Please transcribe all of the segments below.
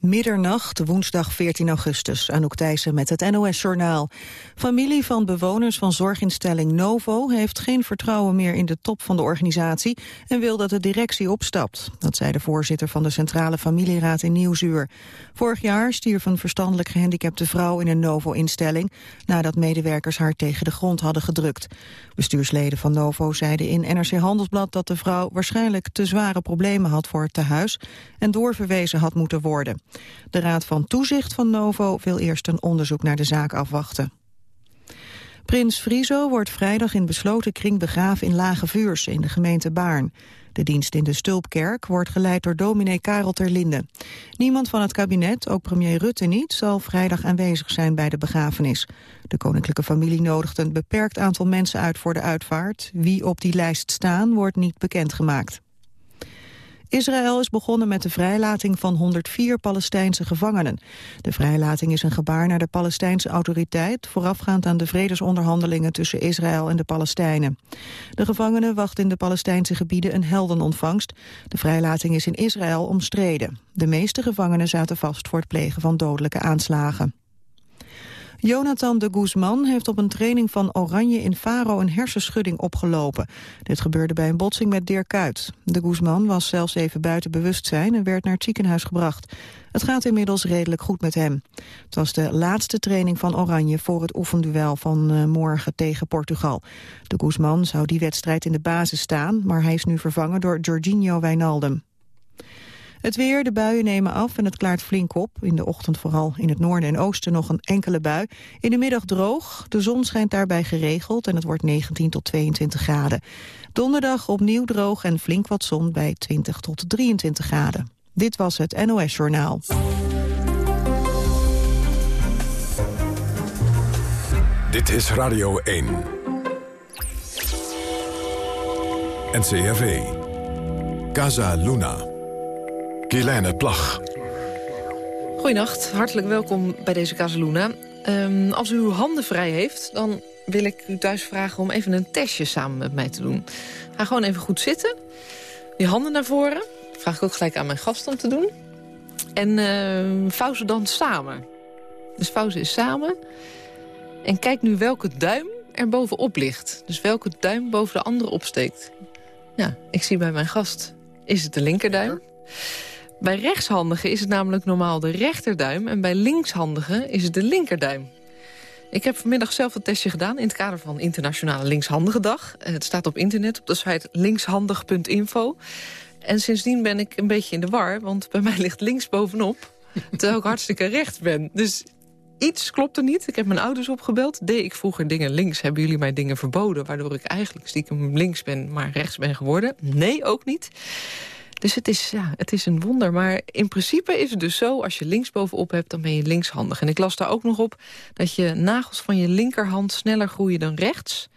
Middernacht, woensdag 14 augustus, Anouk Thijssen met het NOS-journaal. Familie van bewoners van zorginstelling Novo heeft geen vertrouwen meer in de top van de organisatie en wil dat de directie opstapt. Dat zei de voorzitter van de Centrale Familieraad in Nieuwsuur. Vorig jaar stierf een verstandelijk gehandicapte vrouw in een Novo-instelling nadat medewerkers haar tegen de grond hadden gedrukt. Bestuursleden van Novo zeiden in NRC Handelsblad dat de vrouw waarschijnlijk te zware problemen had voor het tehuis en doorverwezen had moeten worden. De Raad van Toezicht van Novo wil eerst een onderzoek naar de zaak afwachten. Prins Friso wordt vrijdag in besloten kring begraven in Lage Vuurs in de gemeente Baarn. De dienst in de Stulpkerk wordt geleid door dominee Karel Terlinde. Niemand van het kabinet, ook premier Rutte niet, zal vrijdag aanwezig zijn bij de begrafenis. De koninklijke familie nodigt een beperkt aantal mensen uit voor de uitvaart. Wie op die lijst staan, wordt niet bekendgemaakt. Israël is begonnen met de vrijlating van 104 Palestijnse gevangenen. De vrijlating is een gebaar naar de Palestijnse autoriteit... voorafgaand aan de vredesonderhandelingen tussen Israël en de Palestijnen. De gevangenen wachten in de Palestijnse gebieden een heldenontvangst. De vrijlating is in Israël omstreden. De meeste gevangenen zaten vast voor het plegen van dodelijke aanslagen. Jonathan de Guzman heeft op een training van Oranje in Faro een hersenschudding opgelopen. Dit gebeurde bij een botsing met Dirk Kuyt. De Guzman was zelfs even buiten bewustzijn en werd naar het ziekenhuis gebracht. Het gaat inmiddels redelijk goed met hem. Het was de laatste training van Oranje voor het oefenduel van uh, morgen tegen Portugal. De Guzman zou die wedstrijd in de basis staan, maar hij is nu vervangen door Jorginho Wijnaldum. Het weer, de buien nemen af en het klaart flink op. In de ochtend vooral in het noorden en oosten nog een enkele bui. In de middag droog, de zon schijnt daarbij geregeld... en het wordt 19 tot 22 graden. Donderdag opnieuw droog en flink wat zon bij 20 tot 23 graden. Dit was het NOS Journaal. Dit is Radio 1. NCRV. Casa Luna. Kielijne Plag. Goedenacht, hartelijk welkom bij deze Casaluna. Um, als u uw handen vrij heeft, dan wil ik u thuis vragen om even een testje samen met mij te doen. Ga gewoon even goed zitten. Je handen naar voren. Dat vraag ik ook gelijk aan mijn gast om te doen. En uh, vouw ze dan samen. Dus vouw ze is samen. En kijk nu welke duim er bovenop ligt. Dus welke duim boven de andere opsteekt. Ja, ik zie bij mijn gast, is het de linkerduim? Bij rechtshandigen is het namelijk normaal de rechterduim... en bij linkshandigen is het de linkerduim. Ik heb vanmiddag zelf een testje gedaan in het kader van Internationale Linkshandige Dag. Eh, het staat op internet op de site linkshandig.info. En sindsdien ben ik een beetje in de war, want bij mij ligt links bovenop... terwijl ik hartstikke rechts ben. Dus iets klopt er niet. Ik heb mijn ouders opgebeld. Deed ik vroeger dingen links, hebben jullie mij dingen verboden... waardoor ik eigenlijk stiekem links ben, maar rechts ben geworden? Nee, ook niet. Dus het is, ja, het is een wonder. Maar in principe is het dus zo, als je links bovenop hebt, dan ben je linkshandig. En ik las daar ook nog op dat je nagels van je linkerhand sneller groeien dan rechts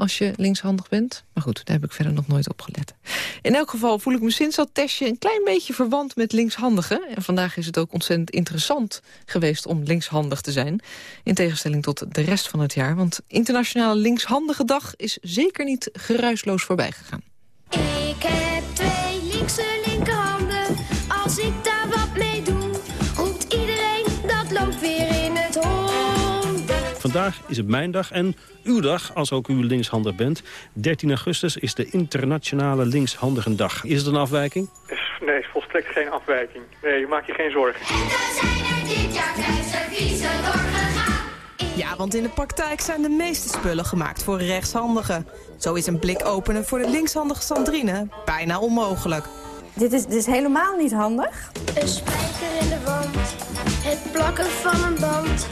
als je linkshandig bent. Maar goed, daar heb ik verder nog nooit op gelet. In elk geval voel ik me sinds dat testje een klein beetje verwant met linkshandigen. En vandaag is het ook ontzettend interessant geweest om linkshandig te zijn. In tegenstelling tot de rest van het jaar. Want Internationale Linkshandige Dag is zeker niet geruisloos voorbij gegaan. Ik linkerhanden. Als ik daar wat mee doe, roept iedereen dat loopt weer in het hond. Vandaag is het mijn dag en uw dag, als ook u linkshandig bent. 13 augustus is de Internationale Linkshandigendag. Is het een afwijking? Nee, volstrekt geen afwijking. Nee, maak je geen zorgen. En dan zijn er dit jaar vijf serviezen doorgegaan. Ja, want in de praktijk zijn de meeste spullen gemaakt voor rechtshandigen. Zo is een blikopener voor de linkshandige Sandrine bijna onmogelijk. Dit is, dit is helemaal niet handig. Een spijker in de wand, het plakken van een band.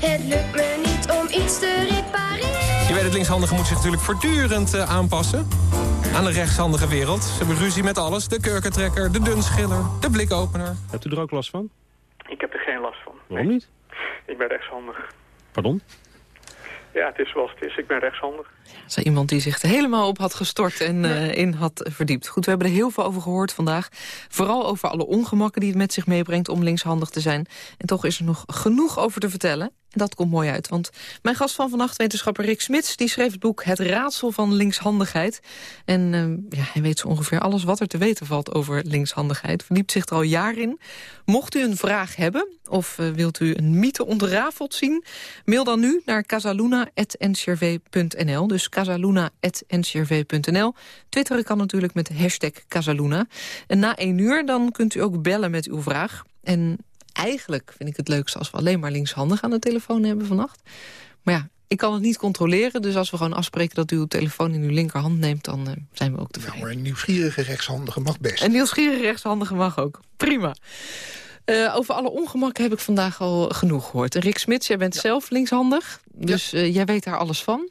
Het lukt me niet om iets te repareren. Je weet het, linkshandigen moet zich natuurlijk voortdurend uh, aanpassen aan de rechtshandige wereld. Ze hebben ruzie met alles. De kurkentrekker, de dunschiller, de blikopener. Hebt u er ook last van? Ik heb er geen last van. Waarom niet? Ik ben rechtshandig. Pardon? Ja, het is zoals het is. Ik ben rechtshandig. Zei iemand die zich er helemaal op had gestort en uh, in had verdiept. Goed, we hebben er heel veel over gehoord vandaag. Vooral over alle ongemakken die het met zich meebrengt om linkshandig te zijn. En toch is er nog genoeg over te vertellen. Dat komt mooi uit, want mijn gast van vannacht, wetenschapper Rick Smits... die schreef het boek Het Raadsel van Linkshandigheid. En uh, ja, hij weet zo ongeveer alles wat er te weten valt over linkshandigheid. Verdiept zich er al jaren in. Mocht u een vraag hebben of uh, wilt u een mythe ontrafeld zien... mail dan nu naar casaluna.ncrv.nl. Dus casaluna.ncrv.nl. Twitteren kan natuurlijk met hashtag Casaluna. En na één uur dan kunt u ook bellen met uw vraag. En eigenlijk vind ik het leukste als we alleen maar linkshandig aan de telefoon hebben vannacht. Maar ja, ik kan het niet controleren, dus als we gewoon afspreken... dat u uw telefoon in uw linkerhand neemt, dan uh, zijn we ook tevreden. Ja, maar een nieuwsgierige rechtshandige mag best. Een nieuwsgierige rechtshandige mag ook. Prima. Uh, over alle ongemakken heb ik vandaag al genoeg gehoord. En Rick Smits, jij bent ja. zelf linkshandig, dus ja. uh, jij weet daar alles van.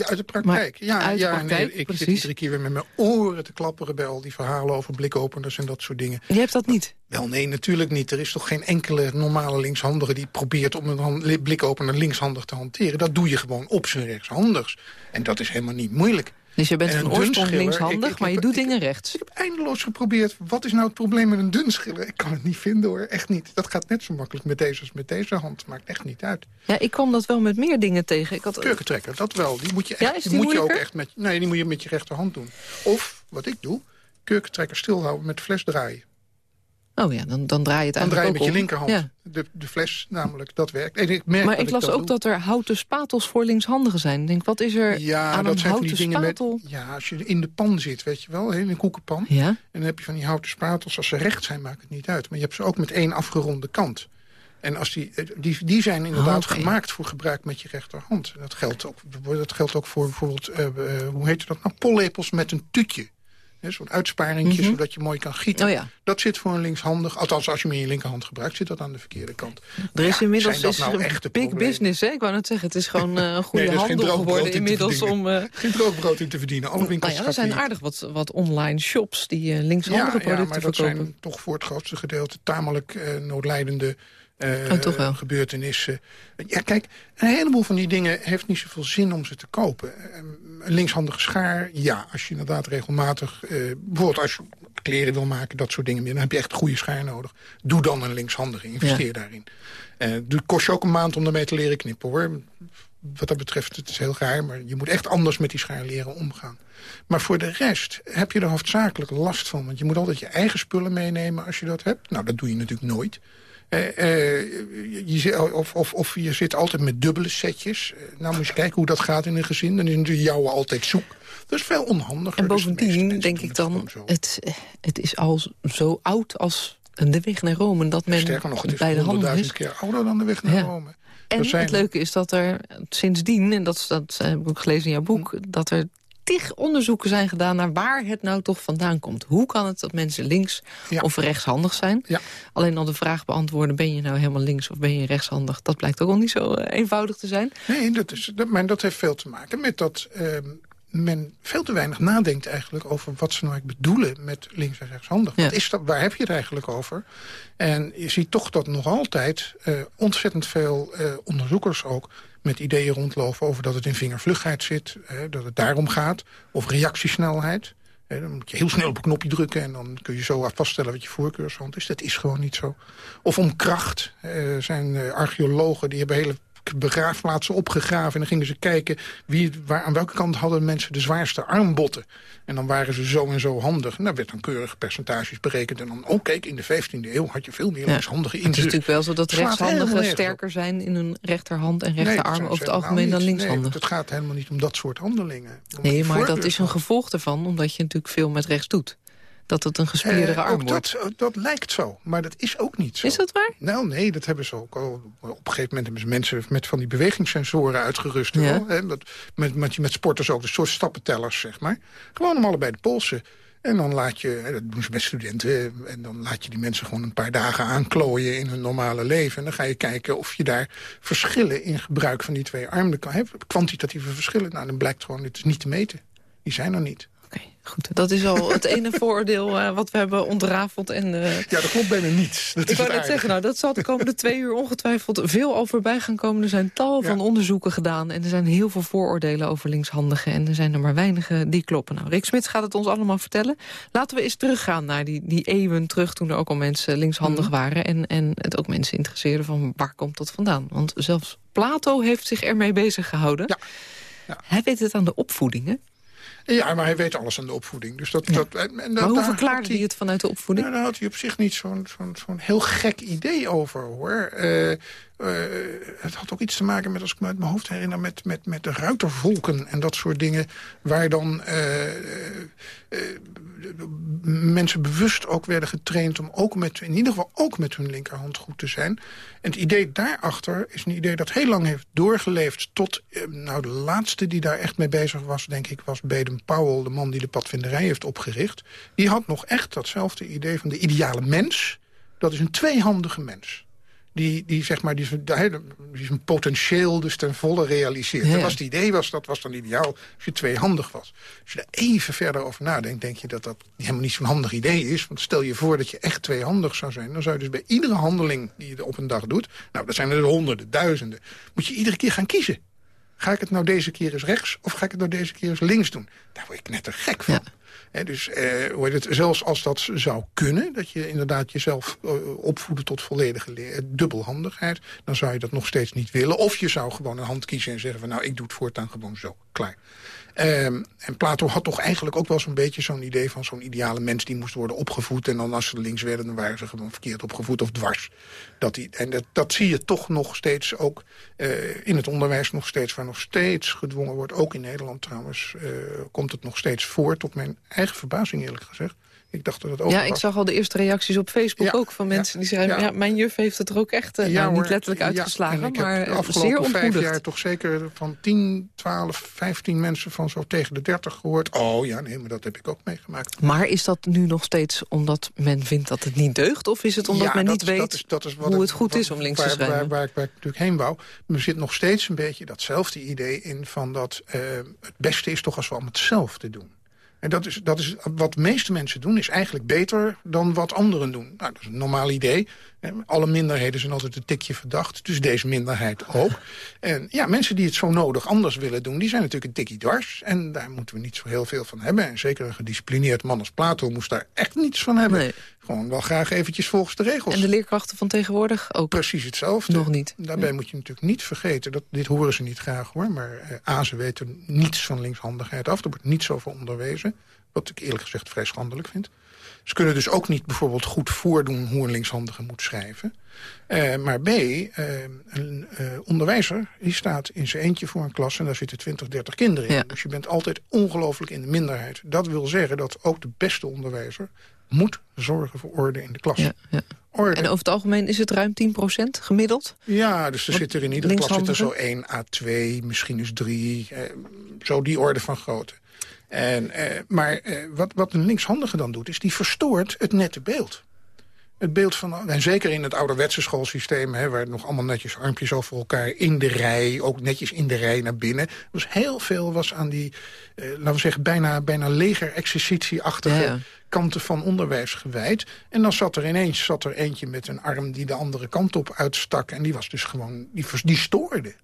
Ja, uit de praktijk. Maar ja, uit de ja praktijk, nee, ik precies. zit iedere keer weer met mijn oren te klapperen bij al die verhalen over blikopeners en dat soort dingen. Je hebt dat niet? Wel, nee, natuurlijk niet. Er is toch geen enkele normale linkshandige die probeert om een blikopener linkshandig te hanteren. Dat doe je gewoon op zijn rechtshandigs. En dat is helemaal niet moeilijk. Dus je bent En van een oorsprong linkshandig, ik- ik maar je heb- doet ik- dingen rechts. Ik heb eindeloos geprobeerd. Wat is nou het probleem met een dunschiller? Ik kan het niet vinden hoor, echt niet. Dat gaat net zo makkelijk met deze als met deze hand. Maakt echt niet uit. Ja, ik kwam dat wel met meer dingen tegen. Ik had, Kurkentrekker, dat wel. Die moet je, echt, Ja, die die moet je ook echt met, nee, die moet je met je rechterhand doen. Of, wat ik doe, kurkentrekker stilhouden met fles draaien. Oh ja, dan, dan draai je het Dan draai je eigenlijk met je linkerhand. Ja. De, de fles namelijk, dat werkt. En ik merk Maar ik las dat ook doe. dat er houten spatels voor linkshandigen zijn. Ik denk, wat is er Ja, aan dat een zijn van houten die spatel? met... Ja, als je in de pan zit, weet je wel, in een koekenpan. Ja? En dan heb je van die houten spatels. Als ze recht zijn, maakt het niet uit. Maar je hebt ze ook met één afgeronde kant. En als die, eh, die, die zijn inderdaad Oké. gemaakt voor gebruik met je rechterhand. Dat geldt ook, dat geldt ook voor bijvoorbeeld, eh, eh, hoe heet dat nou, pollepels met een tutje. Zo'n uitsparingje, Mhm. zodat je mooi kan gieten. Oh ja. Dat zit voor een linkshandig. Althans, als je hem in je linkerhand gebruidt, zit dat aan de verkeerde kant. Er is Ja, inmiddels is nou echte big problemen? business, hè? Ik wou net zeggen, het is gewoon eh, een goede Nee, is handel geworden inmiddels om... eh, Geen droogbrood in te verdienen. Alle winkels nou ja, er zijn aardig wat, wat online shops die eh, linkshandige ja, ja, producten maar dat verkopen. zijn toch voor het grootste gedeelte tamelijk noodlijdende eh, Oh, toch wel? gebeurtenissen. Ja, kijk, een heleboel van die dingen heeft niet zoveel zin om ze te kopen. Eh, Een linkshandige schaar, ja, als je inderdaad regelmatig... eh, bijvoorbeeld als je kleren wil maken, dat soort dingen meer... dan heb je echt een goede schaar nodig. Doe dan een linkshandige, investeer Ja. daarin. Eh het kost je ook een maand om daarmee te leren knippen, hoor. Wat dat betreft, het is heel raar, maar je moet echt anders met die schaar leren omgaan. Maar voor de rest heb je er hoofdzakelijk last van. Want je moet altijd je eigen spullen meenemen als je dat hebt. Nou, dat doe je natuurlijk nooit. Eh, eh, je, of, of, of je zit altijd met dubbele setjes. Eh, nou, moet je kijken hoe dat gaat in een gezin. Dan is natuurlijk jouw altijd zoek. Dat is veel onhandiger. En Dus bovendien denk ik dan, het, het is al zo oud als de weg naar Rome... dat men Sterker nog, het is bij de honderdduizend keer ouder dan de weg naar Ja. Rome. En het leuke is dat er sindsdien, en dat, dat heb ik ook gelezen in jouw boek... dat er tig onderzoeken zijn gedaan naar waar het nou toch vandaan komt. Hoe kan het dat mensen links Ja. of rechtshandig zijn? Ja. Alleen al de vraag beantwoorden, ben je nou helemaal links of ben je rechtshandig... dat blijkt ook al niet zo eh, eenvoudig te zijn. Nee, dat, is, dat, maar dat heeft veel te maken met dat ehm, men veel te weinig nadenkt eigenlijk over wat ze nou eigenlijk bedoelen met links en rechtshandig. Ja. Wat is dat, waar heb je het eigenlijk over? En je ziet toch dat nog altijd eh, ontzettend veel eh, onderzoekers ook met ideeën rondlopen over dat het in vingervlugheid zit, eh, dat het daarom gaat, of reactiesnelheid. Eh, dan moet je heel snel op een knopje drukken en dan kun je zo vaststellen wat je voorkeurshand is. Dat is gewoon niet zo. Of om kracht. Eh, Er zijn eh, archeologen die hebben hele begraafplaatsen opgegraven. En dan gingen ze kijken wie, waar, aan welke kant hadden mensen de zwaarste armbotten. En dan waren ze zo en zo handig. En daar werd dan keurig percentages berekend. En dan, oh kijk, in de 15e eeuw had je veel meer Ja. linkshandige Het is natuurlijk wel zo dat rechtshandigen sterker zijn... in hun rechterhand en rechterarm over het algemeen dan helemaal niet. linkshandig. Nee, het gaat helemaal niet om dat soort handelingen. Om Nee, maar dat is een gevolg ervan, omdat je natuurlijk veel met rechts doet. Dat het een gespierdere Eh, arm wordt. dat, dat lijkt zo, maar dat is ook niet zo. Is dat waar? Nou, nee, dat hebben ze ook al. Op een gegeven moment hebben ze mensen met van die bewegingssensoren uitgerust. Ja. Hè, dat, met, met, met sporters ook, een soort stappentellers, zeg maar. Gewoon om allebei de polsen. En dan laat je, dat doen ze met studenten... en dan laat je die mensen gewoon een paar dagen aanklooien in hun normale leven. En dan ga je kijken of je daar verschillen in gebruik van die twee armen kan hebben. Kwantitatieve verschillen, nou, dan blijkt gewoon, dit is niet te meten. Die zijn er niet. Goed, dat is al het ene vooroordeel eh, wat we hebben ontrafeld. En, uh, ja, dat klopt bijna niets. Dat ik wou net zeggen, nou, dat zal de komende twee uur ongetwijfeld veel al voorbij gaan komen. Er zijn tal van onderzoeken gedaan en er zijn heel veel vooroordelen over linkshandigen. En er zijn er maar weinige die kloppen. Nou, Rick Smits gaat het ons allemaal vertellen. Laten we eens teruggaan naar die, die eeuwen terug toen er ook al mensen linkshandig mhm. waren. En, en het ook mensen interesseerden van waar komt dat vandaan. Want zelfs Plato heeft zich ermee bezig gehouden. Ja. Ja. Hij weet het aan de opvoedingen. Ja, maar hij weet alles aan de opvoeding. Dus dat, dat, en, en maar hoe verklaarde hij het vanuit de opvoeding? Nou, daar had hij op zich niet zo'n zo'n zo'n heel gek idee over, hoor. Uh, uh, het had ook iets te maken met, als ik me uit mijn hoofd herinner... met, met, met de ruitervolken en dat soort dingen... waar dan uh, mensen bewust ook werden getraind... om ook met, in ieder geval ook met hun linkerhand goed te zijn. En het idee daarachter is een idee dat heel lang heeft doorgeleefd... tot, nou, de laatste die daar echt mee bezig was, denk ik... was Baden Powell, de man die de padvinderij heeft opgericht. Die had nog echt datzelfde idee van de ideale mens. Dat is een tweehandige mens die, die, zeg maar, die, die zijn potentieel dus ten volle realiseert. Dat was het idee, was, dat was dan ideaal als je tweehandig was. Als je daar even verder over nadenkt, denk je dat dat helemaal niet zo'n handig idee is. Want stel je voor dat je echt tweehandig zou zijn... dan zou je dus bij iedere handeling die je op een dag doet... nou, dat zijn er honderden, duizenden... moet je iedere keer gaan kiezen. Ga ik het nou deze keer eens rechts of ga ik het nou deze keer eens links doen? Daar word ik net er gek van dus eh, hoe het, zelfs als dat zou kunnen, dat je inderdaad jezelf uh, opvoeden tot volledige eh, dubbelhandigheid, dan zou je dat nog steeds niet willen. Of je zou gewoon een hand kiezen en zeggen van nou, ik doe het voortaan gewoon zo, klaar. Um, en Plato had toch eigenlijk ook wel zo'n beetje zo'n idee van zo'n ideale mens die moest worden opgevoed. En dan als ze links werden, dan waren ze gewoon verkeerd opgevoed of dwars. Dat die, en dat, dat zie je toch nog steeds ook uh, in het onderwijs nog steeds, waar nog steeds gedwongen wordt. Ook in Nederland trouwens uh, komt het nog steeds voor, tot mijn eigen verbazing eerlijk gezegd. Ik dacht dat het ook Ja, ik zag al de eerste reacties op Facebook ook van mensen die zeggen... Ja. mijn juf heeft het er ook echt uh, nou, niet letterlijk uitgeslagen, maar de afgelopen zeer vijf jaar toch zeker van 10, 12, 15 mensen van zo tegen de 30 gehoord. Oh ja, nee, maar dat heb ik ook meegemaakt. Maar is dat nu nog steeds omdat men vindt dat het niet deugt? Of is het omdat men niet weet dat is, dat is hoe het goed is om links waar, te schrijven? Waar, waar, waar, ik natuurlijk heen wou. Er zit nog steeds een beetje datzelfde idee in... van dat uh, het beste is toch als we allemaal hetzelfde doen. En dat is, dat is wat de meeste mensen doen, is eigenlijk beter dan wat anderen doen. Nou, dat is een normaal idee. Alle minderheden zijn altijd een tikje verdacht. Dus deze minderheid ook. En ja, mensen die het zo nodig anders willen doen... die zijn natuurlijk een tikje dwars. En daar moeten we niet zo heel veel van hebben. En zeker een gedisciplineerd man als Plato moest daar echt niets van hebben. Nee. Gewoon wel graag eventjes volgens de regels. En de leerkrachten van tegenwoordig ook? Precies hetzelfde. Nog niet. Daarbij moet je natuurlijk niet vergeten... Dat, dit horen ze niet graag hoor... maar eh, A, ze weten niets van linkshandigheid af. Er wordt niet zoveel onderwezen. Wat ik eerlijk gezegd vrij schandelijk vind. Ze kunnen dus ook niet bijvoorbeeld goed voordoen hoe een linkshandige moet schrijven. Uh, maar B, uh, een uh, onderwijzer die staat in zijn eentje voor een klas... en daar zitten 20, 30 kinderen in. Ja. Dus je bent altijd ongelooflijk in de minderheid. Dat wil zeggen dat ook de beste onderwijzer moet zorgen voor orde in de klas. Ja, ja. Orde. En over het algemeen is het ruim 10% gemiddeld? Ja, dus er zit er in iedere klas zit er zo 1 A2, misschien is 3, zo die orde van grootte. En, eh, maar eh, wat, wat een linkshandige dan doet, is die verstoort het nette beeld. Het beeld van, en zeker in het ouderwetse schoolsysteem... Hè, waar nog allemaal netjes armpjes over elkaar in de rij... ook netjes in de rij naar binnen. Dus heel veel was aan die, eh, laten we zeggen... bijna, bijna leger-exercitie-achtige kanten van onderwijs gewijd. En dan zat er ineens zat er eentje met een arm die de andere kant op uitstak... en die was dus gewoon, die, die stoorde.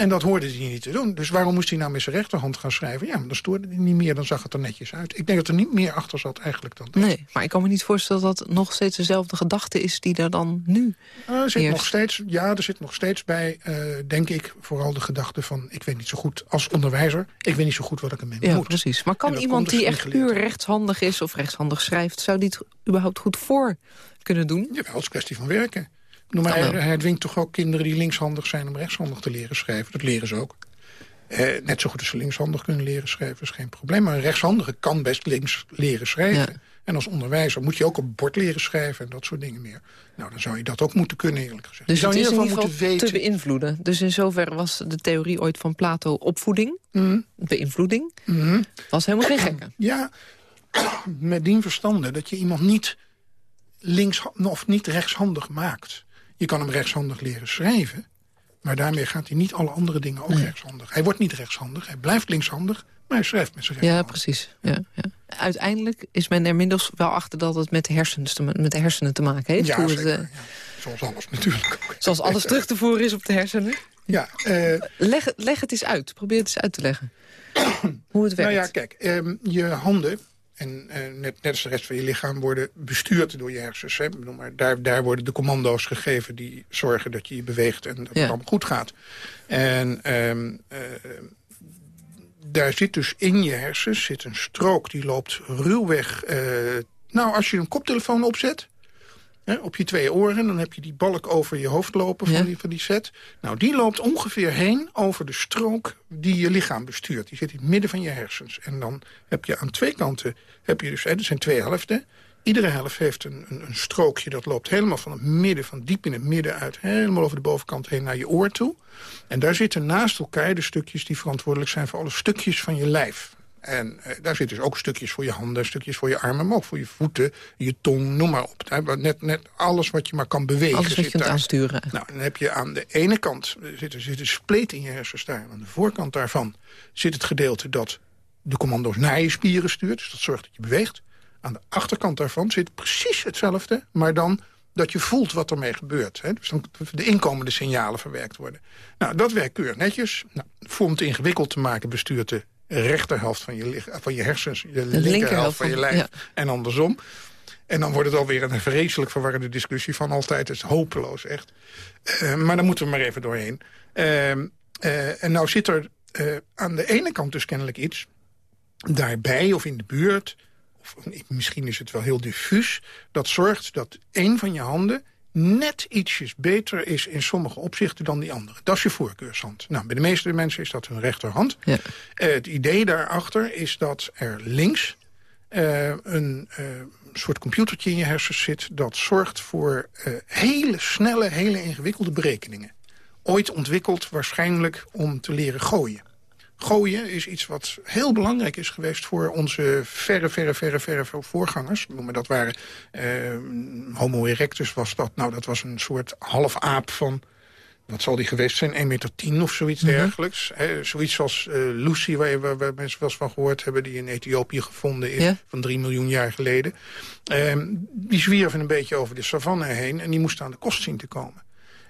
En dat hoorde hij niet te doen. Dus waarom moest hij nou met zijn rechterhand gaan schrijven? Ja, maar dan stoorde hij niet meer, dan zag het er netjes uit. Ik denk dat er niet meer achter zat eigenlijk dan dat. Nee, maar ik kan me niet voorstellen dat nog steeds dezelfde gedachte is... die er dan nu uh, zit nog steeds, Ja, er zit nog steeds bij, uh, denk ik, vooral de gedachte van... ik weet niet zo goed, als onderwijzer, ik weet niet zo goed wat ik ermee ja, moet. precies. Maar kan iemand die echt puur rechtshandig is of rechtshandig schrijft... zou die het überhaupt goed voor kunnen doen? Ja, het is kwestie van werken. Noem maar, hij, hij dwingt toch ook kinderen die linkshandig zijn om rechtshandig te leren schrijven. Dat leren ze ook. Eh, net zo goed als ze linkshandig kunnen leren schrijven, is geen probleem. Maar een rechtshandige kan best links leren schrijven. En als onderwijzer moet je ook op bord leren schrijven en dat soort dingen meer. Nou, dan zou je dat ook moeten kunnen, eerlijk gezegd. Dus je het is in ieder geval weten... te beïnvloeden. Dus in zoverre was de theorie ooit van Plato opvoeding, mm. beïnvloeding. Mm. Was helemaal geen gekke. Ja, met dien verstande dat je iemand niet links of niet rechtshandig maakt. Je kan hem rechtshandig leren schrijven. Maar daarmee gaat hij niet alle andere dingen ook rechtshandig. Hij wordt niet rechtshandig, hij blijft linkshandig, maar hij schrijft met zijn rechterhand. Ja, precies. Ja, ja. Uiteindelijk is men er inmiddels wel achter dat het met de, hersens te, met de hersenen te maken heeft. Ja, Hoe het, zeker, eh, ja. Zoals alles natuurlijk ook. Zoals alles terug te voeren is op de hersenen. Ja, eh, Leg, het- leg het eens uit. Probeer het eens uit te leggen. Hoe het werkt. Nou ja, kijk, ehm, je handen en eh, net, net als de rest van je lichaam worden bestuurd door je hersens. Hè. Maar daar, daar worden de commando's gegeven die zorgen dat je je beweegt en dat Ja. het allemaal goed gaat. En ehm, eh, daar zit dus in je hersens zit een strook die loopt ruwweg. eh, nou, als je een koptelefoon opzet, hè, op je twee oren... dan heb je die balk over je hoofd lopen van, Ja. die, van die set. Nou, die loopt ongeveer heen over de strook die je lichaam bestuurt. Die zit in het midden van je hersens. En dan heb je aan twee kanten, heb je dus, hè, er zijn twee helften... Iedere helft heeft een, een, een strookje dat loopt helemaal van het midden, van diep in het midden uit, helemaal over de bovenkant heen naar je oor toe. En daar zitten naast elkaar de stukjes die verantwoordelijk zijn voor alle stukjes van je lijf. En eh, daar zitten dus ook stukjes voor je handen, stukjes voor je armen, maar ook voor je voeten, je tong, noem maar op. Hè, Net, net alles wat je maar kan bewegen Alles wat je kunt aansturen. Nou, dan heb je aan de ene kant zit er, zit een spleet in je hersens daar. Aan de voorkant daarvan zit het gedeelte dat de commando's naar je spieren stuurt. Dus dat zorgt dat je beweegt. Aan de achterkant daarvan zit precies hetzelfde, maar dan dat je voelt wat ermee gebeurt. Hè? Dus dan de inkomende signalen verwerkt worden. Nou, dat werkt keurig netjes. Nou, voor om het ingewikkeld te maken bestuurt de rechterhelft van je, van je hersens... de, linkerhelft van je lijf ja. en andersom. En dan wordt het alweer een vreselijk verwarrende discussie van altijd. Het is hopeloos, echt. Eh, maar daar moeten we maar even doorheen. Ehm, eh, en nou zit er eh, aan de ene kant dus kennelijk iets... daarbij of in de buurt, of misschien is het wel heel diffuus... dat zorgt dat een van je handen net ietsjes beter is in sommige opzichten dan die andere. Dat is je voorkeurshand. Nou, bij de meeste mensen is dat hun rechterhand. Ja. Eh, het idee daarachter is dat er links eh, een eh, soort computertje in je hersens zit... dat zorgt voor hele snelle, hele ingewikkelde berekeningen. Ooit ontwikkeld waarschijnlijk om te leren gooien. Gooien is iets wat heel belangrijk is geweest voor onze verre, verre, verre, verre voorgangers. Maar dat waren eh, Homo erectus was dat. Nou, dat was een soort half aap van wat zal die geweest zijn? 1,10 meter tien of zoiets dergelijks. Hè, zoiets als eh, Lucy, waar, waar, waar mensen wel eens van gehoord hebben... die in Ethiopië gevonden is, van 3 miljoen jaar geleden. Ehm, die zwierven een beetje over de savanne heen... en die moesten aan de kost zien te komen.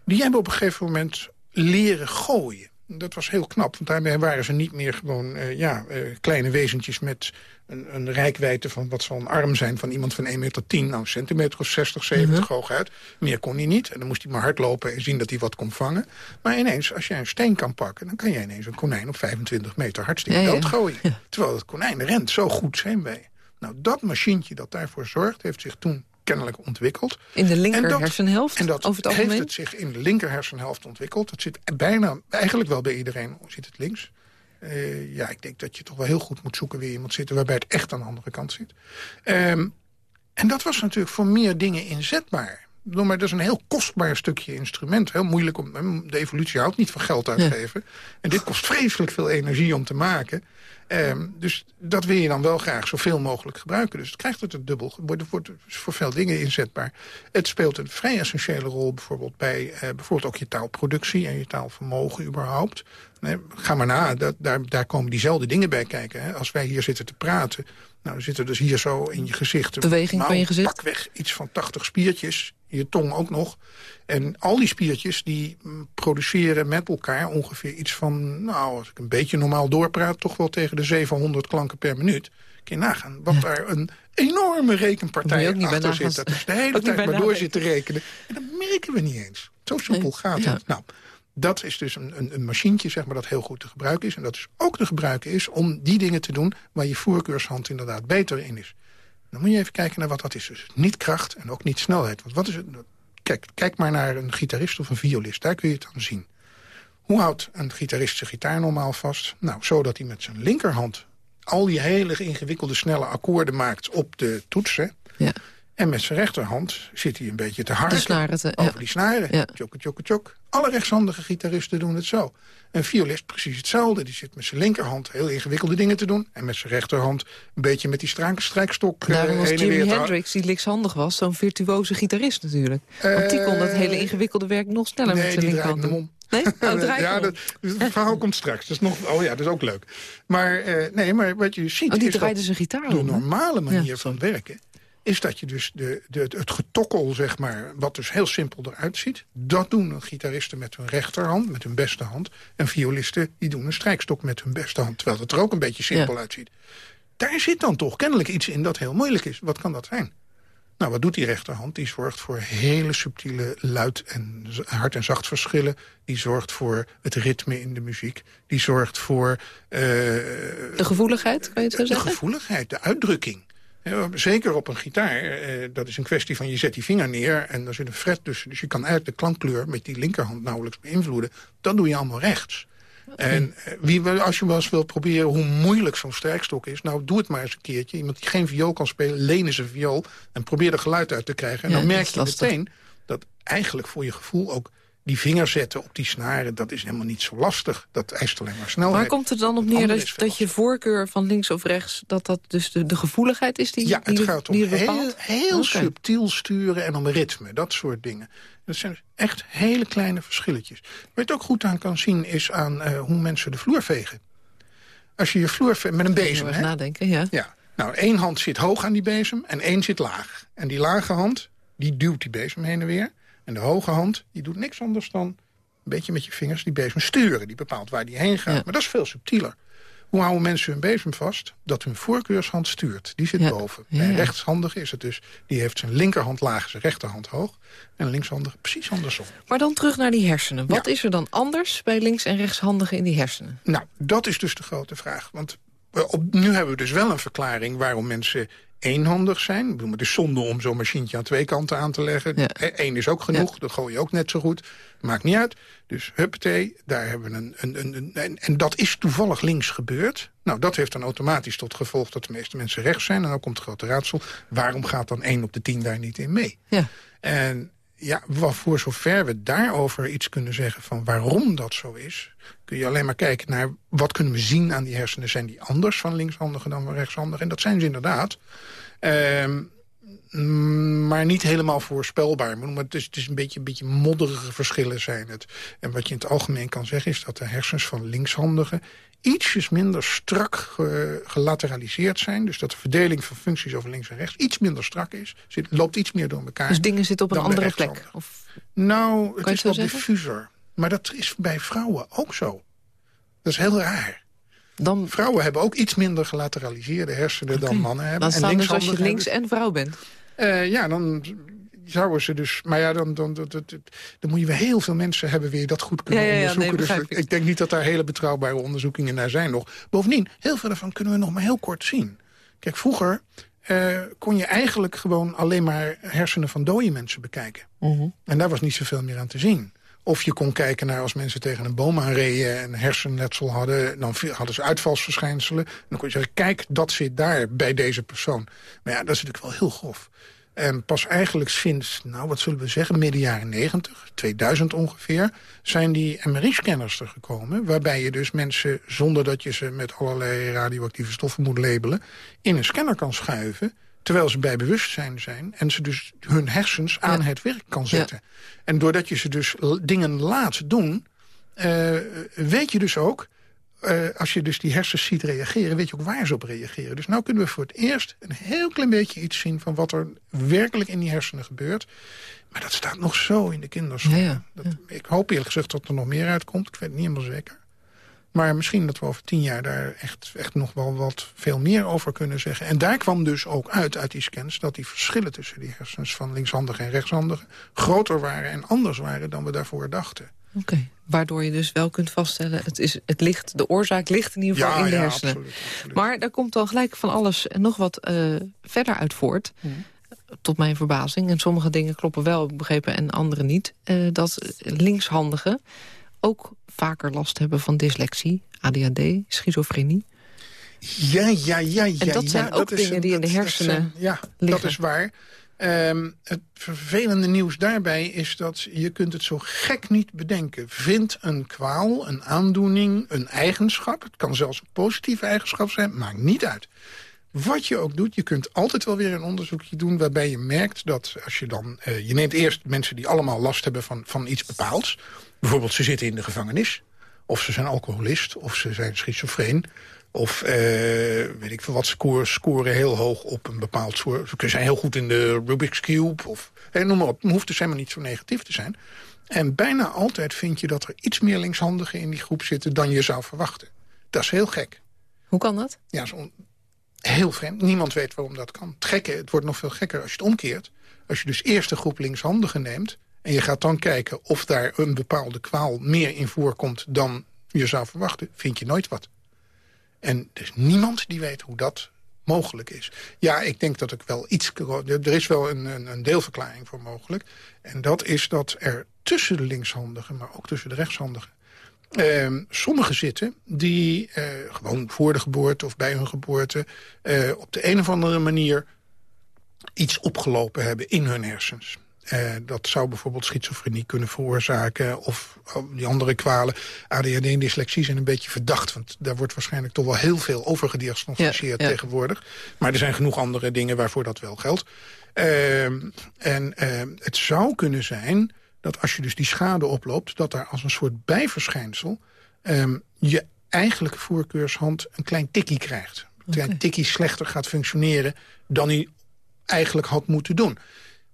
Die hebben op een gegeven moment leren gooien. Dat was heel knap, want daarmee waren ze niet meer gewoon eh, ja, eh, kleine wezentjes... met een, een rijkwijde van wat zal een arm zijn van iemand van 1,10 meter. Nou, een centimeter of 60, 70 hooguit. Meer kon hij niet. En dan moest hij maar hardlopen en zien dat hij wat kon vangen. Maar ineens, als jij een steen kan pakken... dan kan jij ineens een konijn op 25 meter hartstikke Ja, ja. doodgooien. Terwijl het konijn rent. Zo goed zijn wij. Nou, dat machientje dat daarvoor zorgt... heeft zich toen kennelijk ontwikkeld. In de En linker dat- hersenhelft, En dat over het heeft algemeen? het zich in de linker hersenhelft ontwikkeld. Dat zit bijna, eigenlijk wel bij iedereen, zit het links. Eh, ja, ik denk dat je toch wel heel goed moet zoeken weer iemand zitten... waarbij het echt aan de andere kant zit. Ehm, en dat was natuurlijk voor meer dingen inzetbaar. Maar dat is een heel kostbaar stukje instrument. Heel moeilijk om. De evolutie houdt niet van geld uitgeven. En dit kost vreselijk veel energie om te maken. Ehm, dus dat wil je dan wel graag zoveel mogelijk gebruiken. Dus het krijgt het het dubbel. Het wordt, voor veel dingen inzetbaar. Het speelt een vrij essentiële rol bijvoorbeeld bij eh, bijvoorbeeld ook je taalproductie en je taalvermogen überhaupt. Nee, ga maar na, dat, daar, daar komen diezelfde dingen bij kijken. Hè. Als wij hier zitten te praten, nou, dan zitten dus hier zo in je gezicht... een- Beweging van nou, je gezicht? pakweg iets van 80 spiertjes, je tong ook nog. En al die spiertjes die produceren met elkaar ongeveer iets van... nou, als ik een beetje normaal doorpraat... toch wel tegen de 700 klanken per minuut. Kun je nagaan wat daar een enorme rekenpartij ook niet achter zit. Dat is de hele tijd maar door nadenken. zitten rekenen. En dat merken we niet eens. Zo simpel gaat ja. het. Nou, dat is dus een, een, een machientje zeg maar, dat heel goed te gebruiken is. En dat is ook te gebruiken is om die dingen te doen... waar je voorkeurshand inderdaad beter in is. Dan moet je even kijken naar wat dat is. Dus niet kracht en ook niet snelheid. Want wat is het? Kijk, kijk maar naar een gitarist of een violist. Daar kun je het aan zien. Hoe houdt een gitarist zijn gitaar normaal vast? Nou, zodat hij met zijn linkerhand al die hele ingewikkelde snelle akkoorden maakt op de toetsen. Ja. En met zijn rechterhand zit hij een beetje te harken De snaren te- over ja. die snaren. Ja. Tjokke, tjokke, tjok. Alle rechtshandige gitaristen doen het zo. Een violist precies hetzelfde. Die zit met zijn linkerhand heel ingewikkelde dingen te doen. En met zijn rechterhand een beetje met die strijkstok eh, Daarom was Jimi Hendrix, die linkshandig was, zo'n virtuoze gitarist natuurlijk. Want die kon dat hele ingewikkelde werk nog sneller met zijn linkerhand doen. Nee? Oh, ja, dat, het verhaal komt straks. Dat is nog, oh ja, dat is ook leuk. Maar, eh, nee, maar wat je ziet Oh, die is dat draaide zijn gitaar de normale manier Ja, van werken... is dat je dus de, de, het getokkel, zeg maar, wat dus heel simpel eruit ziet... dat doen gitaristen met hun rechterhand, met hun beste hand... en violisten die doen een strijkstok met hun beste hand... terwijl het er ook een beetje simpel Ja. uitziet. Daar zit dan toch kennelijk iets in dat heel moeilijk is. Wat kan dat zijn? Nou, wat doet die rechterhand? Die zorgt voor hele subtiele luid- en hard- en zacht verschillen. Die zorgt voor het ritme in de muziek. Die zorgt voor eh, De gevoeligheid, kan je het zo de zeggen? gevoeligheid, de uitdrukking. Ja, Zeker op een gitaar. eh, dat is een kwestie van je zet die vinger neer en er zit een fret tussen. Dus je kan eigenlijk de klankkleur met die linkerhand nauwelijks beïnvloeden. Dat doe je allemaal rechts. En eh, wie, als je wel eens wilt proberen hoe moeilijk zo'n strijkstok is... nou, doe het maar eens een keertje. Iemand die geen viool kan spelen, leen eens een viool... en probeer er geluid uit te krijgen. En Ja, dan merk je lastig. meteen dat eigenlijk voor je gevoel ook... die vinger zetten op die snaren, dat is helemaal niet zo lastig. Dat eist alleen maar snelheid. Waar komt het dan op neer dat, je voorkeur van links of rechts... dat dat dus de, de gevoeligheid is die, Ja, die, het gaat om die heel, heel subtiel sturen en om ritme. Dat soort dingen. Dat zijn dus echt hele kleine verschilletjes. Wat je het ook goed aan kan zien is aan eh, hoe mensen de vloer vegen. Als je je vloer veegt met een bezem... nadenken, ja. Ja. Nou, één hand zit hoog aan die bezem en één zit laag. En die lage hand, die duwt die bezem heen en weer. En de hoge hand, die doet niks anders dan... een beetje met je vingers die bezem sturen. Die bepaalt waar die heen gaat. Ja. Maar dat is veel subtieler. Hoe houden mensen hun bezem vast? Dat hun voorkeurshand stuurt. Die zit Ja. boven. Bij ja. rechtshandige is het dus... die heeft zijn linkerhand laag, zijn rechterhand hoog. En linkshandige precies andersom. Maar dan terug naar die hersenen. Wat is er dan anders bij links- en rechtshandigen in die hersenen? Nou, dat is dus de grote vraag. Want eh, op, nu hebben we dus wel een verklaring waarom mensen eenhandig zijn. Bedoel, het is zonde om zo'n machientje aan twee kanten aan te leggen. Ja. Eén is ook genoeg, dat gooi je ook net zo goed. Maakt niet uit. Dus huppatee, daar hebben we een... een, een, een en, en dat is toevallig links gebeurd. Nou, dat heeft dan automatisch tot gevolg dat de meeste mensen rechts zijn. En dan komt het grote raadsel. Waarom gaat dan één op de tien daar niet in mee? Ja. En ja, voor zover we daarover iets kunnen zeggen van waarom dat zo is... kun je alleen maar kijken naar wat kunnen we zien aan die hersenen. Zijn die anders van linkshandigen dan van rechtshandigen? En dat zijn ze inderdaad. Ehm, mm, maar niet helemaal voorspelbaar. Maar het is, het is een, beetje, een beetje modderige verschillen zijn het. En wat je in het algemeen kan zeggen is dat de hersens van linkshandigen ietsjes minder strak ge- gelateraliseerd zijn. Dus dat de verdeling van functies over links en rechts iets minder strak is. Zit, loopt iets meer door elkaar. Dus dingen zitten op een andere plek? Of, Nou, het het is zeggen? diffuser. Maar dat is bij vrouwen ook zo. Dat is heel raar. dan, Vrouwen hebben ook iets minder gelateraliseerde hersenen dan mannen hebben. dan staan dus als je links en vrouw bent. Eh, ja, dan zouden ze dus... Maar ja, dan, dan, dan, dan, dan moet je weer heel veel mensen hebben... weer dat goed kunnen Ja, ja, onderzoeken. nee, dus ik. ik. denk niet dat daar hele betrouwbare onderzoekingen naar zijn nog. Bovendien, heel veel daarvan kunnen we nog maar heel kort zien. Kijk, vroeger eh, kon je eigenlijk gewoon alleen maar hersenen van dode mensen bekijken. Mhm. En daar was niet zoveel meer aan te zien. Of je kon kijken naar als mensen tegen een boom aanreden... en hersenletsel hadden, dan hadden ze uitvalsverschijnselen. En dan kon je zeggen, kijk, dat zit daar bij deze persoon. Maar ja, dat is natuurlijk wel heel grof. En pas eigenlijk sinds, nou wat zullen we zeggen, midden jaren 90, 2000 ongeveer... zijn die MRI-scanners er gekomen... waarbij je dus mensen, zonder dat je ze met allerlei radioactieve stoffen moet labelen... in een scanner kan schuiven terwijl ze bij bewustzijn zijn... en ze dus hun hersens aan het werk kan zetten. En doordat je ze dus dingen laat doen... eh, weet je dus ook, eh, als je dus die hersens ziet reageren... weet je ook waar ze op reageren. Dus nou kunnen we voor het eerst een heel klein beetje iets zien... van wat er werkelijk in die hersenen gebeurt. Maar dat staat nog zo in de kinderschoenen. Ja, ja, Dat, Ik hoop eerlijk gezegd dat er nog meer uitkomt. Ik weet het niet helemaal zeker. Maar misschien dat we over tien jaar daar echt, echt nog wel wat veel meer over kunnen zeggen. En daar kwam dus ook uit, uit die scans... dat die verschillen tussen die hersens van linkshandigen en rechtshandigen... groter waren en anders waren dan we daarvoor dachten. Oké, waardoor je dus wel kunt vaststellen... Het, is, het ligt, de oorzaak ligt in ieder geval Ja, in de ja, hersenen. absoluut, absoluut. Maar daar komt dan gelijk van alles en nog wat eh, verder uit voort. Tot mijn verbazing. En sommige dingen kloppen wel, begrepen, en andere niet. eh, dat linkshandigen ook vaker last hebben van dyslexie, ADHD, schizofrenie. Ja, ja, ja, ja. En dat ja, zijn ook dingen een- die in de dat- dat hersenen zijn- Ja, dat liggen. is waar. Ehm, het vervelende nieuws daarbij is dat je kunt het zo gek niet bedenken. Vind een kwaal, een aandoening, een eigenschap. Het kan zelfs een positieve eigenschap zijn, maakt niet uit. Wat je ook doet, je kunt altijd wel weer een onderzoekje doen... waarbij je merkt dat als je dan... Uh, je neemt eerst mensen die allemaal last hebben van, van iets bepaalds. Bijvoorbeeld ze zitten in de gevangenis. Of ze zijn alcoholist, of ze zijn schizofreen. Of uh, weet ik veel wat, scoren, scoren heel hoog op een bepaald soort... Ze zijn heel goed in de Rubik's Cube. Of, hey, noem maar op, het hoeft dus helemaal niet zo negatief te zijn. En bijna altijd vind je dat er iets meer linkshandigen in die groep zitten... dan je zou verwachten. Dat is heel gek. Hoe kan dat? Ja, zo heel vreemd. Niemand weet waarom dat kan. Het gekke, het wordt nog veel gekker als je het omkeert. Als je dus eerst een groep linkshandigen neemt... en je gaat dan kijken of daar een bepaalde kwaal meer in voorkomt... dan je zou verwachten, vind je nooit wat. En er is niemand die weet hoe dat mogelijk is. Ja, ik denk dat ik wel iets... Er is wel een, een, een deelverklaring voor mogelijk. En dat is dat er tussen de linkshandigen, maar ook tussen de rechtshandigen... Uh, sommigen zitten die uh, gewoon voor de geboorte of bij hun geboorte... Uh, op de een of andere manier iets opgelopen hebben in hun hersens. Uh, dat zou bijvoorbeeld schizofrenie kunnen veroorzaken... of die andere kwalen. ADHD en dyslexie zijn een beetje verdacht... want daar wordt waarschijnlijk toch wel heel veel over gediagnosticeerd ja, ja. tegenwoordig. Maar er zijn genoeg andere dingen waarvoor dat wel geldt. Uh, en uh, het zou kunnen zijn dat als je dus die schade oploopt... dat daar als een soort bijverschijnsel... Um, je eigenlijke voorkeurshand een klein tikkie krijgt. Een klein tikkie slechter gaat functioneren dan hij eigenlijk had moeten doen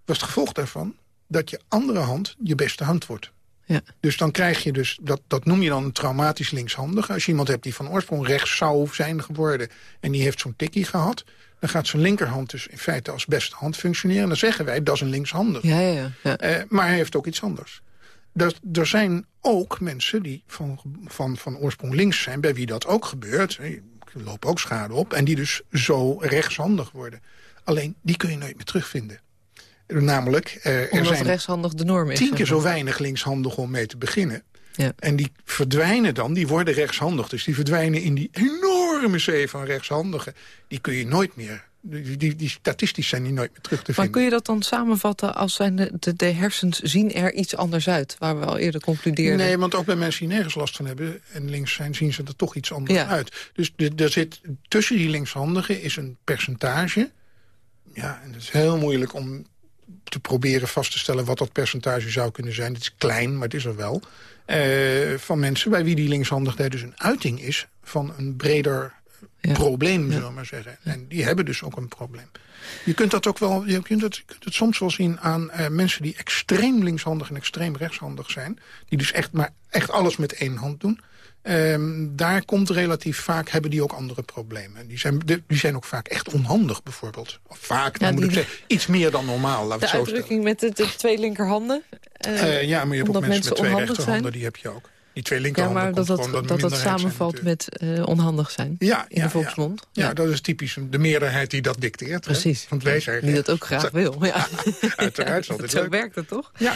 was het gevolg daarvan dat je andere hand je beste hand wordt. Ja. Dus dan krijg je dus, dat, dat noem je dan een traumatisch linkshandige. Als je iemand hebt die van oorsprong rechts zou zijn geworden... en die heeft zo'n tikkie gehad... dan gaat zijn linkerhand dus in feite als beste hand functioneren. Dan zeggen wij, dat is een linkshandige. Ja, ja, ja. Uh, maar hij heeft ook iets anders. Er, er zijn ook mensen die van, van, van oorsprong links zijn... bij wie dat ook gebeurt. Ik loop ook schade op. En die dus zo rechtshandig worden. Alleen, die kun je nooit meer terugvinden. Namelijk, uh, er Omdat zijn rechtshandig de norm is. tien keer zo weinig linkshandig om mee te beginnen. Ja. En die verdwijnen dan, die worden rechtshandig. Dus die verdwijnen in die enorme zee van rechtshandigen. Die kun je nooit meer die, die, die, statistisch zijn die nooit meer terug te vinden. Maar kun je dat dan samenvatten als zijn de, de, de, hersens zien er iets anders uit? Waar we al eerder concludeerden. Nee, want ook bij mensen die nergens last van hebben en links zijn, zien ze er toch iets anders ja. uit. Dus er zit tussen die linkshandigen is een percentage. Ja, en het is heel moeilijk om te proberen vast te stellen wat dat percentage zou kunnen zijn. Het is klein, maar het is er wel. Uh, van mensen bij wie die linkshandigheid dus een uiting is... van een breder ja. probleem, zullen we maar zeggen. En die hebben dus ook een probleem. Je kunt dat ook wel, je kunt het, je kunt het soms wel zien aan uh, mensen die extreem linkshandig en extreem rechtshandig zijn. Die dus echt maar echt alles met één hand doen. Um, daar komt relatief vaak, hebben die ook andere problemen. Die zijn, die zijn ook vaak echt onhandig bijvoorbeeld. Of vaak, dan moet ik zeggen, iets meer dan normaal. Laat de het uitdrukking met de, de, twee linkerhanden. Uh, uh, ja, maar je hebt ook mensen, mensen met twee rechterhanden, zijn. die heb je ook. Die twee linkerhanden ja, maar dat dat, dat, dat, dat samenvalt met uh, onhandig zijn ja, in ja, de volksmond. Ja. ja. dat is typisch de meerderheid die dat dicteert. Precies. Want wij zijn die dat ook graag wil. Ja. uiteraard dit Zo leuk. werkt het toch? Ja.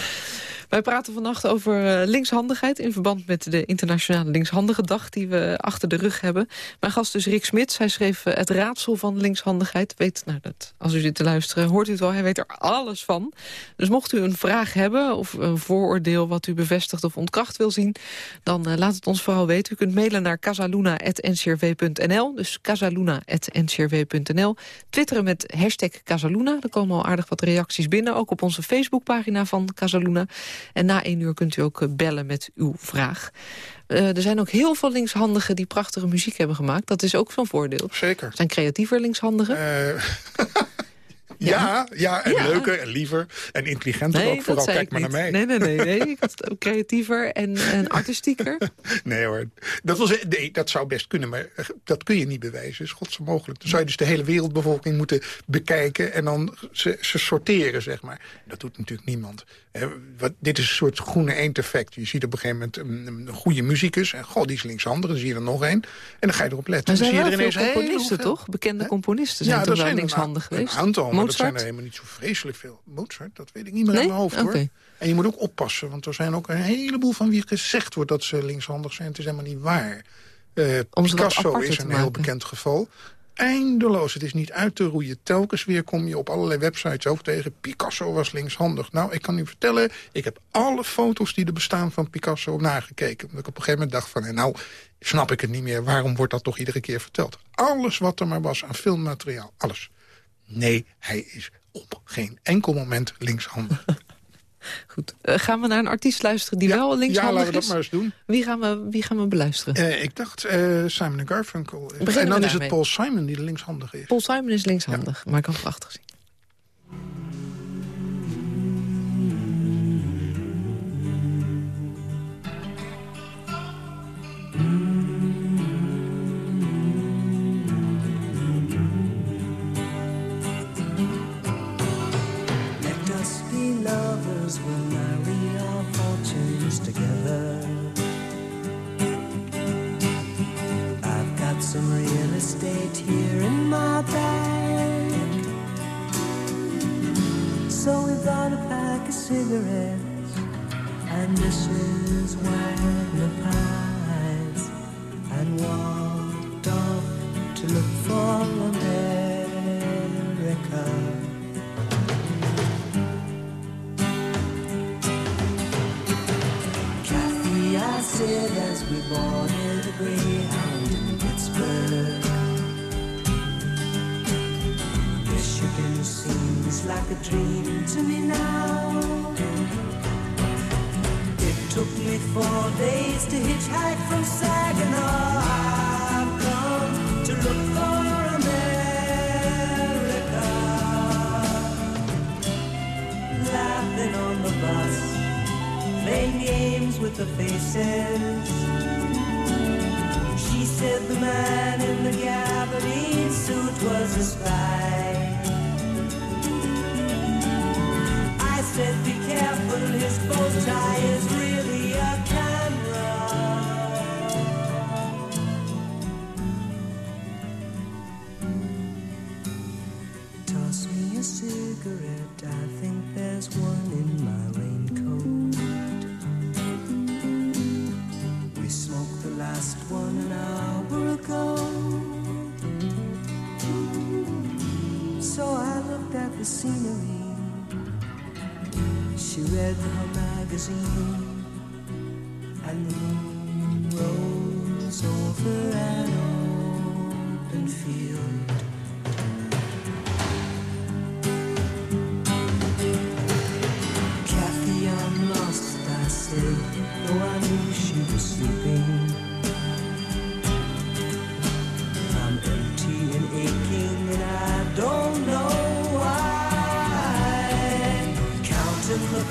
Wij praten vannacht over uh, linkshandigheid... in verband met de internationale linkshandige dag die we achter de rug hebben. Mijn gast is Rick Smits. Hij schreef uh, Het raadsel van linkshandigheid. Weet, nou, dat, als u zit te luisteren, hoort u het wel. Hij weet er alles van. Dus mocht u een vraag hebben of een vooroordeel... wat u bevestigd of ontkracht wil zien... dan uh, laat het ons vooral weten. U kunt mailen naar casaluna.ncrv.nl. Dus casaluna.ncrv.nl. Twitteren met hashtag Casaluna. Er komen al aardig wat reacties binnen. Ook op onze Facebookpagina van Casaluna. En na één uur kunt u ook bellen met uw vraag. Uh, er zijn ook heel veel linkshandigen die prachtige muziek hebben gemaakt. Dat is ook zo'n voordeel. Zeker. Zijn creatiever linkshandigen? Uh, ja, ja, en leuker en liever en intelligenter nee, ook. Vooral kijk maar niet. naar mij. Nee, nee, nee. nee. Ik had ook creatiever en, en artistieker. nee hoor, dat, was, nee, dat zou best kunnen, maar dat kun je niet bewijzen. is gods mogelijk. Dan zou je dus de hele wereldbevolking moeten bekijken... en dan ze, ze sorteren, zeg maar. Dat doet natuurlijk niemand. He, wat, dit is een soort groene eend-effect. Je ziet op een gegeven moment een, een goede muzikus... en god, die is linkshandig, dan zie je er nog één. En dan ga je erop letten. Maar dan zie je er ineens componisten, toch? Bekende componisten zijn ja, toch wel linkshandig geweest? Een aantal, maar dat Mozart? zijn er helemaal niet zo vreselijk veel. Mozart, dat weet ik niet meer nee? aan mijn hoofd, okay. hoor. En je moet ook oppassen, want er zijn ook een heleboel van wie gezegd wordt... dat ze linkshandig zijn. Het is helemaal niet waar. Uh, Picasso is een heel bekend geval. eindeloos. Het is niet uit te roeien. Telkens weer kom je op allerlei websites ook tegen... Picasso was linkshandig. Nou, ik kan u vertellen... ik heb alle foto's die er bestaan van Picasso nagekeken. Omdat ik op een gegeven moment dacht van... Eh, nou, snap ik het niet meer. Waarom wordt dat toch iedere keer verteld? Alles wat er maar was aan filmmateriaal. Alles. Nee, hij is op geen enkel moment linkshandig. Goed. Uh, gaan we naar een artiest luisteren die wel linkshandig is? Ja, laten we dat maar eens doen. Wie gaan we, wie gaan we beluisteren? Uh, ik dacht uh, Simon Garfunkel. en dan is het Paul Simon die linkshandig is. Paul Simon is linkshandig, ja. maar ik kan prachtig zien. Together. I've got some real estate here in my bag. So we bought a pack of cigarettes and dishes, wine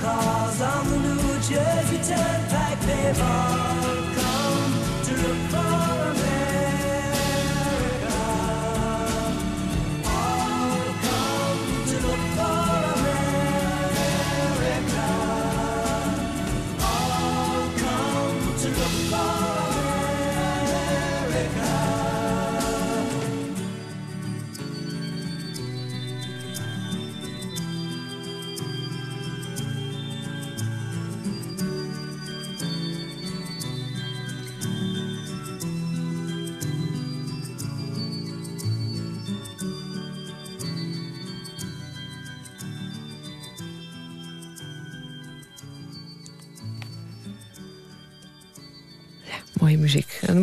cars on the New Jersey Turnpike. They've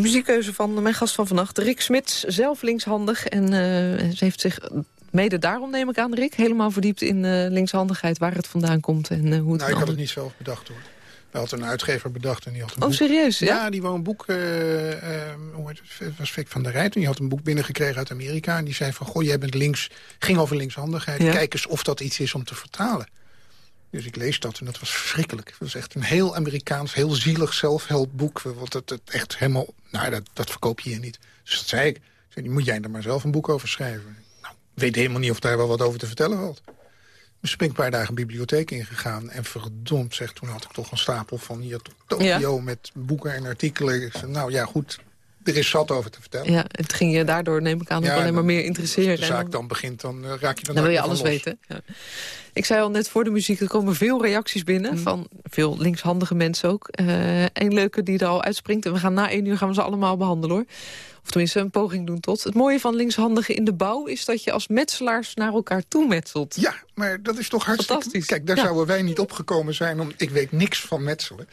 muziekkeuze van mijn gast van vannacht, Rick Smits. Zelf linkshandig en uh, ze heeft zich mede daarom, neem ik aan, Rick... helemaal verdiept in uh, linkshandigheid, waar het vandaan komt en uh, hoe het... Nou, ik had het niet zelf bedacht, hoor. We had een uitgever bedacht en die had een oh, boek... serieus? Ja, ja die wou een boek... Uh, hoe heet het? was Fik van der Rijt. En die had een boek binnengekregen uit Amerika. En die zei van, goh, jij bent links... ging over linkshandigheid. Ja. Kijk eens of dat iets is om te vertalen. Dus ik lees dat en dat was verschrikkelijk. Het was echt een heel Amerikaans, heel zielig zelfhelpboek. Want het, het echt helemaal... Nou, dat, dat verkoop je hier niet. Dus dat zei ik. Zei, moet jij er maar zelf een boek over schrijven? Nou, ik weet helemaal niet of daar wel wat over te vertellen valt. Dus ben ik een paar dagen bibliotheek ingegaan. En verdomd, zeg, toen had ik toch een stapel van hier tot Tokio... Ja. met boeken en artikelen. Ik zei, nou ja, goed, er is zat over te vertellen. Ja, het ging je daardoor, neem ik aan, ook ja, alleen maar meer interesseren. Als de zaak dan begint, dan uh, raak je dan... Dan wil je alles weten. Ja. Ik zei al net voor de muziek, er komen veel reacties binnen... Mm. van veel linkshandige mensen ook. Eén leuke die er al uitspringt. En we gaan na één uur gaan we ze allemaal behandelen, hoor. Of tenminste, een poging doen tot. Het mooie van linkshandigen in de bouw... is dat je als metselaars naar elkaar toe metselt. Ja, maar dat is toch hartstikke... Fantastisch. Kijk, daar Ja. zouden wij niet opgekomen zijn. Om, ik weet niks van metselen.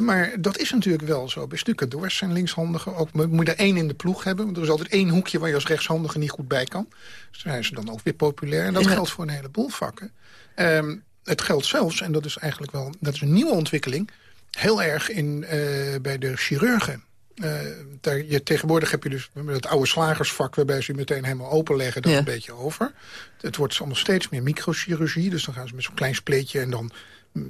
Maar dat is natuurlijk wel zo. Bij stucadoors zijn linkshandigen ook... Moet je er één in de ploeg hebben. Want er is altijd één hoekje waar je als rechtshandige niet goed bij kan. Dus zijn ze dan ook weer populair. En dat geldt voor een heleboel vakken. Ehm, het geldt zelfs, en dat is eigenlijk wel dat is een nieuwe ontwikkeling... heel erg in, eh, bij de chirurgen. Eh, daar, je, tegenwoordig heb je dus het oude slagersvak... waarbij ze je meteen helemaal openleggen, dat Ja. een beetje over. Het wordt allemaal steeds meer microchirurgie. Dus dan gaan ze met zo'n klein spleetje en dan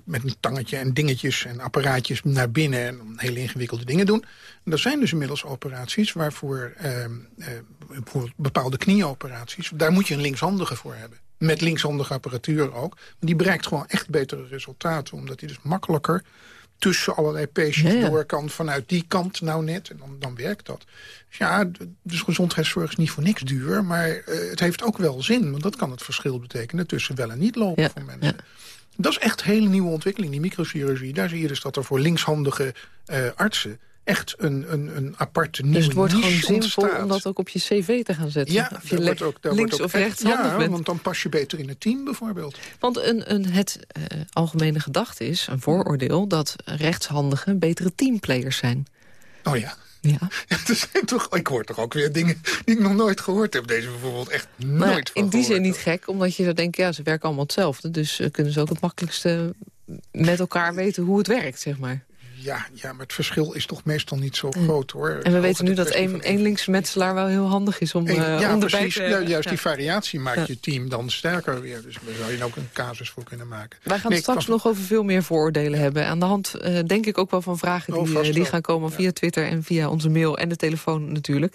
met een tangetje en dingetjes en apparaatjes naar binnen... en hele ingewikkelde dingen doen. En er zijn dus inmiddels operaties waarvoor... ehm, eh, bijvoorbeeld bepaalde knieoperaties... daar moet je een linkshandige voor hebben. Met linkshandige apparatuur ook. Maar die bereikt gewoon echt betere resultaten. Omdat die dus makkelijker tussen allerlei Ja, ja. door kan... vanuit die kant nou net. En dan, dan werkt dat. Dus ja, dus gezondheidszorg is niet voor niks duur. Maar eh, het heeft ook wel zin. Want dat kan het verschil betekenen tussen wel en niet lopen Ja, voor mensen. Dat is echt een hele nieuwe ontwikkeling, die microchirurgie. Daar zie je dus dat er voor linkshandige eh, artsen echt een, een, een aparte nieuwe Dus het wordt gewoon zinvol om dat ook op je cv te gaan zetten. Ja, of je daar wordt ook, daar links wordt ook of echt- rechtshandig ja, bent. want dan pas je beter in het team bijvoorbeeld. Want een, een, het eh, algemene gedachte is, een vooroordeel... dat rechtshandigen betere teamplayers zijn. Oh ja. Ja. Er zijn toch, ik hoor toch ook weer dingen die ik nog nooit gehoord heb. Deze bijvoorbeeld echt nooit Maar van in die zin niet gek, omdat je dan denkt... ja, ze werken allemaal hetzelfde. Dus eh, kunnen ze ook het makkelijkste met elkaar weten hoe het werkt, zeg maar. Ja, ja, maar het verschil is toch meestal niet zo groot, hoor. En we weten nu dat één één linkse metselaar wel heel handig is om, Eén- eh ja, om precies. te... Juist ja. die variatie maakt Ja. je team dan sterker weer. Dus daar zou je ook een casus voor kunnen maken. Wij gaan Nee, het straks was- nog over veel meer vooroordelen hebben. Aan de hand eh, denk ik ook wel van vragen Oh, die, eh, die gaan komen via Twitter en via onze mail en de telefoon natuurlijk.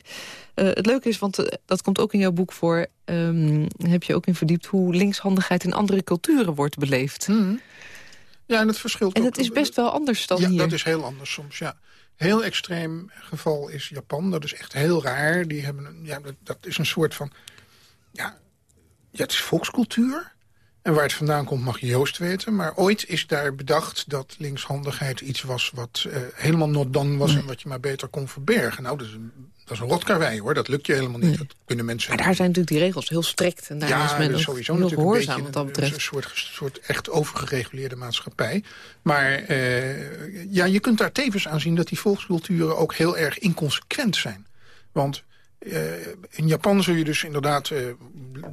Het leuke is, want dat komt ook in jouw boek voor, ehm, heb je ook in verdiept hoe linkshandigheid in andere culturen wordt beleefd. Mhm. Ja, en het verschilt En ook. het is best wel anders dan ja, hier. dat is heel anders soms, ja. Heel extreem geval is Japan. Dat is echt heel raar. Die hebben een, ja, dat, dat is een soort van... Ja, ja, het is volkscultuur. En waar het vandaan komt mag Joost weten. Maar ooit is daar bedacht dat linkshandigheid iets was... wat eh, helemaal not done was en wat je maar beter kon verbergen. Nou, dat is een, dat is een rotkarwei, hoor. Dat lukt je helemaal niet. Dat kunnen mensen... Maar daar zijn natuurlijk die regels heel strikt. En daar ja, is men sowieso heel natuurlijk een beetje een, soort, soort echt overgereguleerde maatschappij. Maar eh, ja, je kunt daar tevens aan zien dat die volksculturen ook heel erg inconsequent zijn. Want in Japan zul je dus inderdaad... eh,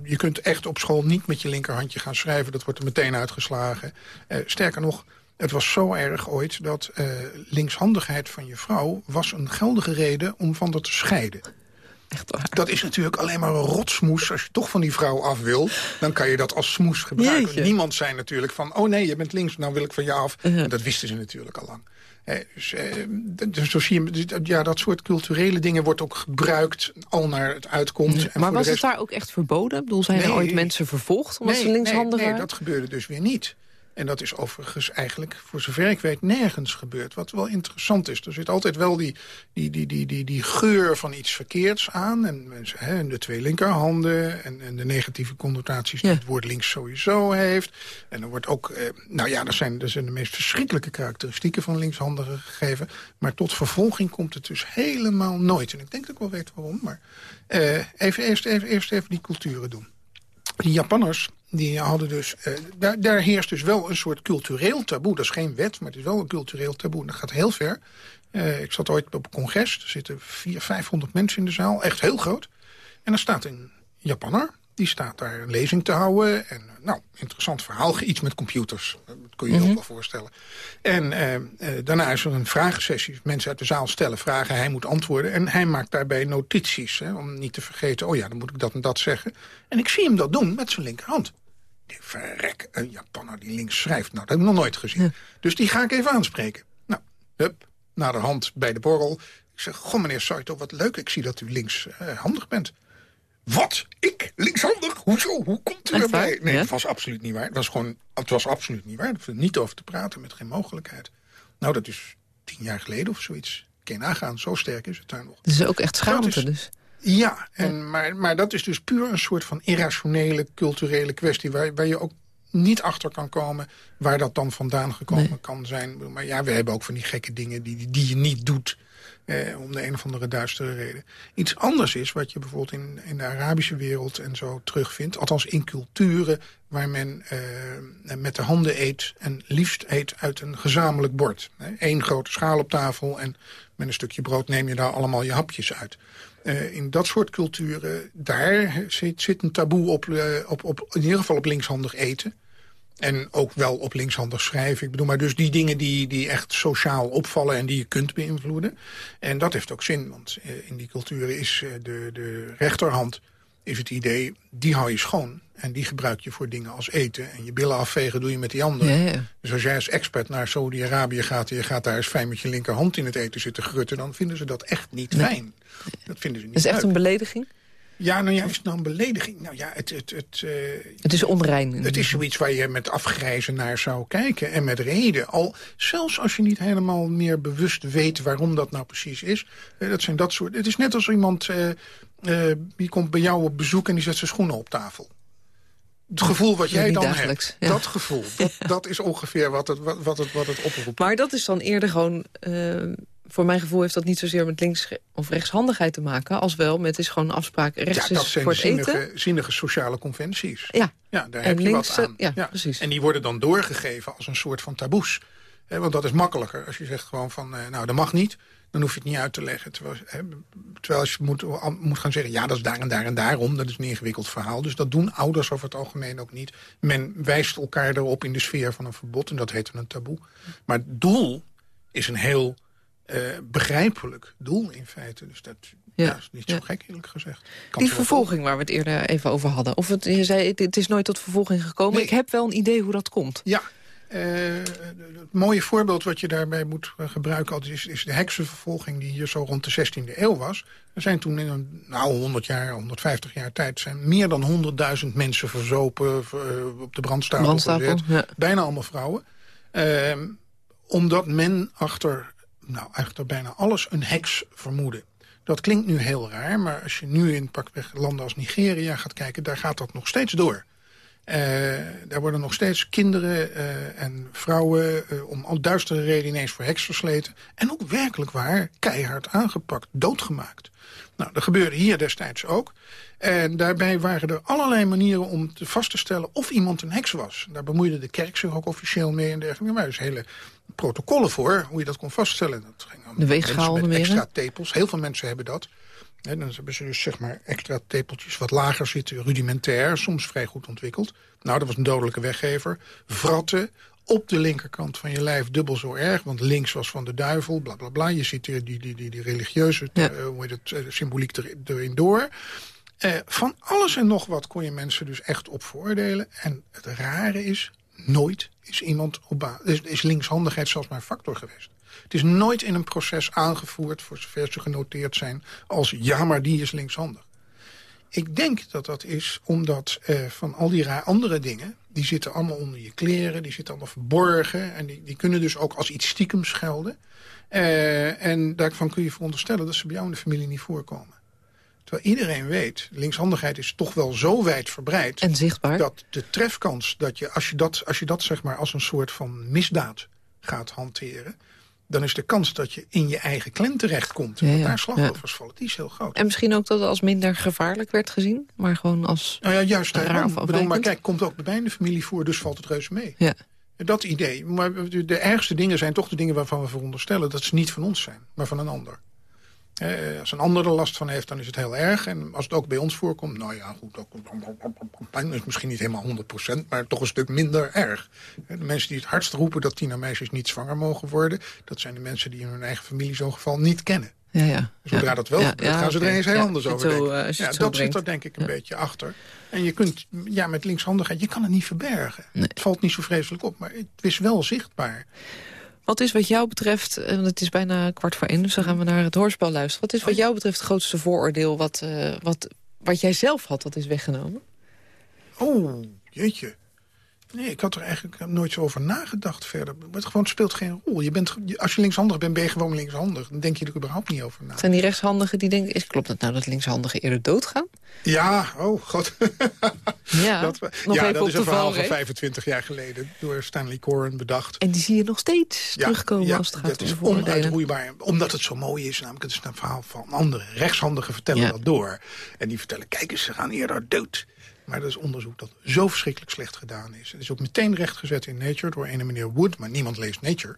je kunt echt op school niet met je linkerhandje gaan schrijven. Dat wordt er meteen uitgeslagen. Eh, sterker nog, het was zo erg ooit dat eh, linkshandigheid van je vrouw... was een geldige reden om van haar te scheiden. Dat is natuurlijk alleen maar een rotsmoes. Als je toch van die vrouw af wil, dan kan je dat als smoes gebruiken. Jeetje. Niemand zei natuurlijk van, oh nee, je bent links, nou wil ik van je af. En dat wisten ze natuurlijk al lang. Eh, dus, eh, dus zo zie je, dus dat- ja, dat soort culturele dingen wordt ook gebruikt al naar het uitkomt. En Maar was het daar ook echt verboden? Ik bedoel, zijn er ooit mensen vervolgd omdat nee, ze linkshandig nee, nee, dat gebeurde dus weer niet. En dat is overigens eigenlijk, voor zover ik weet, nergens gebeurd. Wat wel interessant is. Er zit altijd wel die, die, die, die, die, die geur van iets verkeerds aan. En mensen, hè, de twee linkerhanden. En, en de negatieve connotaties die het woord links sowieso heeft. En er wordt ook, eh, nou ja, dat zijn, dat zijn de meest verschrikkelijke karakteristieken van linkshandigen gegeven. Maar tot vervolging komt het dus helemaal nooit. En ik denk dat ik wel weet waarom. Maar eh, even, eerst, even, eerst even die culturen doen. Die Japanners, die hadden dus... eh, daar, daar heerst dus wel een soort cultureel taboe. Dat is geen wet, maar het is wel een cultureel taboe. En dat gaat heel ver. Eh, ik zat ooit op een congres. Er zitten 400, 500 mensen in de zaal. Echt heel groot. En er staat een Japanner. Die staat daar een lezing te houden. En eh, nou, interessant verhaal. Iets met computers. Dat kun je je ook wel voorstellen. En eh, daarna is er een vragensessie. Mensen uit de zaal stellen vragen. Hij moet antwoorden. En hij maakt daarbij notities. Hè, om niet te vergeten. Oh ja, dan moet ik dat en dat zeggen. En ik zie hem dat doen met zijn linkerhand. Die verrek, een Japanner die links schrijft. Nou, dat heb ik nog nooit gezien. Dus die ga ik even aanspreken. Nou, hup, naar de hand bij de borrel. Ik zeg, goh meneer Saito, wat leuk. Ik zie dat u linkshandig bent. Wat? Ik? Linkshandig? Hoezo? Hoe komt u erbij? Nee, Ja? het was absoluut niet waar. Het was gewoon, het was absoluut niet waar. Er viel niet over te praten, met geen mogelijkheid. Nou, dat is tien jaar geleden of zoiets. Kun je nagaan, zo sterk is het daar nog. Het is ook echt schaamte dus. Ja, en, Maar, maar dat is dus puur een soort van irrationele culturele kwestie... waar, waar je ook niet achter kan komen waar dat dan vandaan gekomen kan zijn. Maar ja, we hebben ook van die gekke dingen die, die, die je niet doet... Eh, om de een of andere duistere reden. Iets anders is wat je bijvoorbeeld in, in de Arabische wereld en zo terugvindt. Althans in culturen waar men eh, met de handen eet... en liefst eet uit een gezamenlijk bord. Eén grote schaal op tafel en met een stukje brood neem je daar allemaal je hapjes uit. Uh, in dat soort culturen, daar zit, zit een taboe op, uh, op, op, in ieder geval op linkshandig eten. En ook wel op linkshandig schrijven. Ik bedoel, maar dus die dingen die, die echt sociaal opvallen en die je kunt beïnvloeden. En dat heeft ook zin, want uh, in die culturen is de, de rechterhand is het idee, die hou je schoon. En die gebruik je voor dingen als eten. En je billen afvegen doe je met die andere. Ja, ja. Dus als jij als expert naar Saudi-Arabië gaat... en je gaat daar eens fijn met je linkerhand in het eten zitten grutten... dan vinden ze dat echt niet Nee. fijn. Dat vinden ze niet Dat is echt leuk. een belediging? Ja, nou ja, is het nou een belediging? Nou ja, het... het, het eh, Het is onrein. het is zoiets waar je met afgrijzen naar zou kijken. En met reden. Al, zelfs als je niet helemaal meer bewust weet waarom dat nou precies is. Eh, dat zijn dat soort... Het is net als iemand... eh, eh, die komt bij jou op bezoek en die zet zijn schoenen op tafel. Het gevoel wat jij dan dagelijks, hebt, ja. dat gevoel, dat, dat is ongeveer wat het, wat, wat het, wat het oproept. Maar dat is dan eerder gewoon... eh, voor mijn gevoel heeft dat niet zozeer met links- of rechtshandigheid te maken... als wel met is gewoon een afspraak rechts ja, dat is zijn voor het eten. zinnige, zinnige sociale conventies. Ja. Ja, daar En heb je links, wat aan. ja, precies. En die worden dan doorgegeven als een soort van taboes. Want dat is makkelijker. Als je zegt gewoon van, eh, nou, dat mag niet... dan hoef je het niet uit te leggen. Terwijl, hè, terwijl als je moet, moet gaan zeggen... ja, dat is daar en daar en daarom. Dat is een ingewikkeld verhaal. Dus dat doen ouders over het algemeen ook niet. Men wijst elkaar erop in de sfeer van een verbod. En dat heet een taboe. Maar het doel is een heel eh, begrijpelijk doel in feite. Dus dat ja, is niet zo gek eerlijk gezegd. Kan Die vervolging waar we het eerder even over hadden. Of het, je zei, het, het is nooit tot vervolging gekomen. Ik heb wel een idee hoe dat komt. Ja, eh, het mooie voorbeeld wat je daarbij moet eh, gebruiken... is, is de heksenvervolging die hier zo rond de 16e eeuw was. Er zijn toen in een nou, 100 jaar, 150 jaar tijd... zijn meer dan 100.000 mensen verzopen, ver- op de brandstapel, Brandstapel, gezet. ja. Bijna allemaal vrouwen. Ehm, omdat men achter, nou, achter bijna alles een heks vermoedde. Dat klinkt nu heel raar, maar als je nu in pakweg landen als Nigeria gaat kijken... daar gaat dat nog steeds door. Eh, daar worden nog steeds kinderen eh, en vrouwen eh, om al duistere redenen ineens voor heks versleten. En ook werkelijk waar keihard aangepakt, doodgemaakt. Nou, dat gebeurde hier destijds ook. En daarbij waren er allerlei manieren om te vast te stellen of iemand een heks was. Daar bemoeide de kerk zich ook officieel mee en dergelijke. Maar er zijn hele protocollen voor hoe je dat kon vaststellen. Dat ging De weegschaal met meer, extra tepels. Heel veel mensen hebben dat. Hè, dan hebben ze dus zeg maar extra tepeltjes wat lager zitten, rudimentair, soms vrij goed ontwikkeld. Nou, dat was een dodelijke weggever. Vratten op de linkerkant van je lijf dubbel zo erg, want links was van de duivel, bla bla bla. Je ziet hier die, die, die, die religieuze eh, hoe heet het, eh, symboliek er- erin door. Eh, van alles en nog wat kon je mensen dus echt op veroordelen. En het rare is, nooit is iemand op is, is linkshandigheid zelfs maar een factor geweest. Het is nooit in een proces aangevoerd, voor zover ze genoteerd zijn... als ja, maar die is linkshandig. Ik denk dat dat is omdat eh, van al die raar andere dingen... die zitten allemaal onder je kleren, die zitten allemaal verborgen... en die, die kunnen dus ook als iets stiekem gelden. Eh, en daarvan kun je veronderstellen dat ze bij jou in de familie niet voorkomen. Terwijl iedereen weet, linkshandigheid is toch wel zo wijd verbreid... En zichtbaar. dat de trefkans, dat je, als je dat, als je dat zeg maar als een soort van misdaad gaat hanteren... dan is de kans dat je in je eigen klem terechtkomt... en Ja, ja, daar slachtoffers vallen, die is heel groot. En misschien ook dat het als minder gevaarlijk werd gezien. Maar gewoon als Nou ja, juist raar daarom. bedoel, maar kijk, komt ook bij mij in de familie voor, dus valt het reuze mee. Ja. Dat idee. Maar de ergste dingen zijn toch de dingen waarvan we veronderstellen... dat ze niet van ons zijn, maar van een ander. Eh, als een ander er last van heeft, dan is het heel erg. En als het ook bij ons voorkomt, nou ja, goed, ook, is misschien niet helemaal 100%, maar toch een stuk minder erg. Eh, De mensen die het hardst roepen dat tienermeisjes niet zwanger mogen worden... dat zijn de mensen die in hun eigen familie zo'n geval niet kennen. Ja, ja. Zodra Ja. dat wel gebeurt, gaan ze er eens heel anders over het zo, denken. eh, ja, dat zit er denk ik een beetje achter. En je kunt, ja, met linkshandigheid, je kan het niet verbergen. Het valt niet zo vreselijk op, maar het is wel zichtbaar. Wat is wat jou betreft, en het is bijna kwart voor één... dus dan gaan we naar het hoorspel luisteren. Wat is wat jou betreft het grootste vooroordeel... wat, eh, wat, wat jij zelf had, dat is weggenomen? Oh, jeetje. Nee, ik had er eigenlijk nooit zo over nagedacht verder. Het gewoon speelt geen rol. Je bent, als je linkshandig bent, ben je gewoon linkshandig. Dan denk je er überhaupt niet over na. Zijn die rechtshandigen die denken... Is, klopt het nou dat linkshandigen eerder doodgaan? Ja, oh god. Ja, dat, ja, even dat is een verhaal van valreep. 25 jaar geleden door Stanley Coren bedacht. En die zie je nog steeds Ja, terugkomen ja, als het gaat dat om is onuitroeibaar. Omdat het zo mooi is. Namelijk, het is een verhaal van anderen. Rechtshandigen vertellen dat door. En die vertellen, kijk eens, ze gaan eerder dood. Maar dat is onderzoek dat zo verschrikkelijk slecht gedaan is. Het is ook meteen rechtgezet in Nature door een meneer Wood. Maar niemand leest Nature.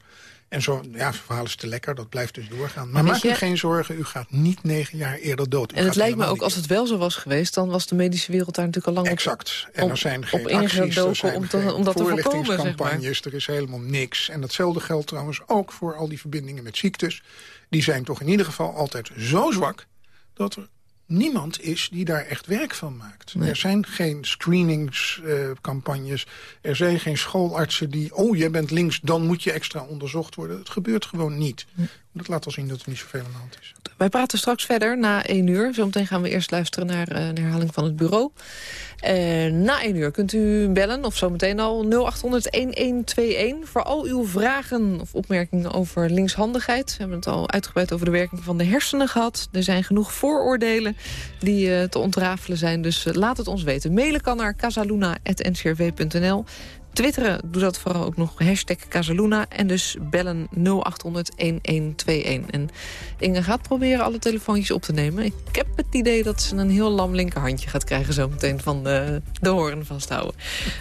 En zo, ja, het verhaal is te lekker, dat blijft dus doorgaan. Maar maak u geen zorgen, u gaat niet negen jaar eerder dood. U En het lijkt me ook, als het wel zo was geweest... dan was de medische wereld daar natuurlijk al lang Exact. En op- er zijn geen acties, er zijn om, te- om dat te voorkomen, zeg maar. voorlichtingscampagnes, er is helemaal niks. En datzelfde geldt trouwens ook voor al die verbindingen met ziektes. Die zijn toch in ieder geval altijd zo zwak... dat er niemand is die daar echt werk van maakt. Er zijn geen screeningscampagnes. er zijn geen schoolartsen die... oh, jij bent links, dan moet je extra onderzocht worden. Het gebeurt gewoon niet. Dat laat al zien dat er niet zoveel aan de hand is. Wij praten straks verder na één uur. Zometeen gaan we eerst luisteren naar eh, een herhaling van het bureau. Eh, na één uur kunt u bellen, of zometeen al 0800-1121... voor al uw vragen of opmerkingen over linkshandigheid. We hebben het al uitgebreid over de werking van de hersenen gehad. Er zijn genoeg vooroordelen die eh, te ontrafelen zijn. Dus eh, laat het ons weten. Mailen kan naar casaluna.ncrv.nl. Twitteren, doe dat vooral ook nog hashtag Casaluna. En dus bellen 0800-1121. En Inge gaat proberen alle telefoontjes op te nemen. Ik heb het idee dat ze een heel lam linkerhandje gaat krijgen... zometeen van de, de horen vasthouden.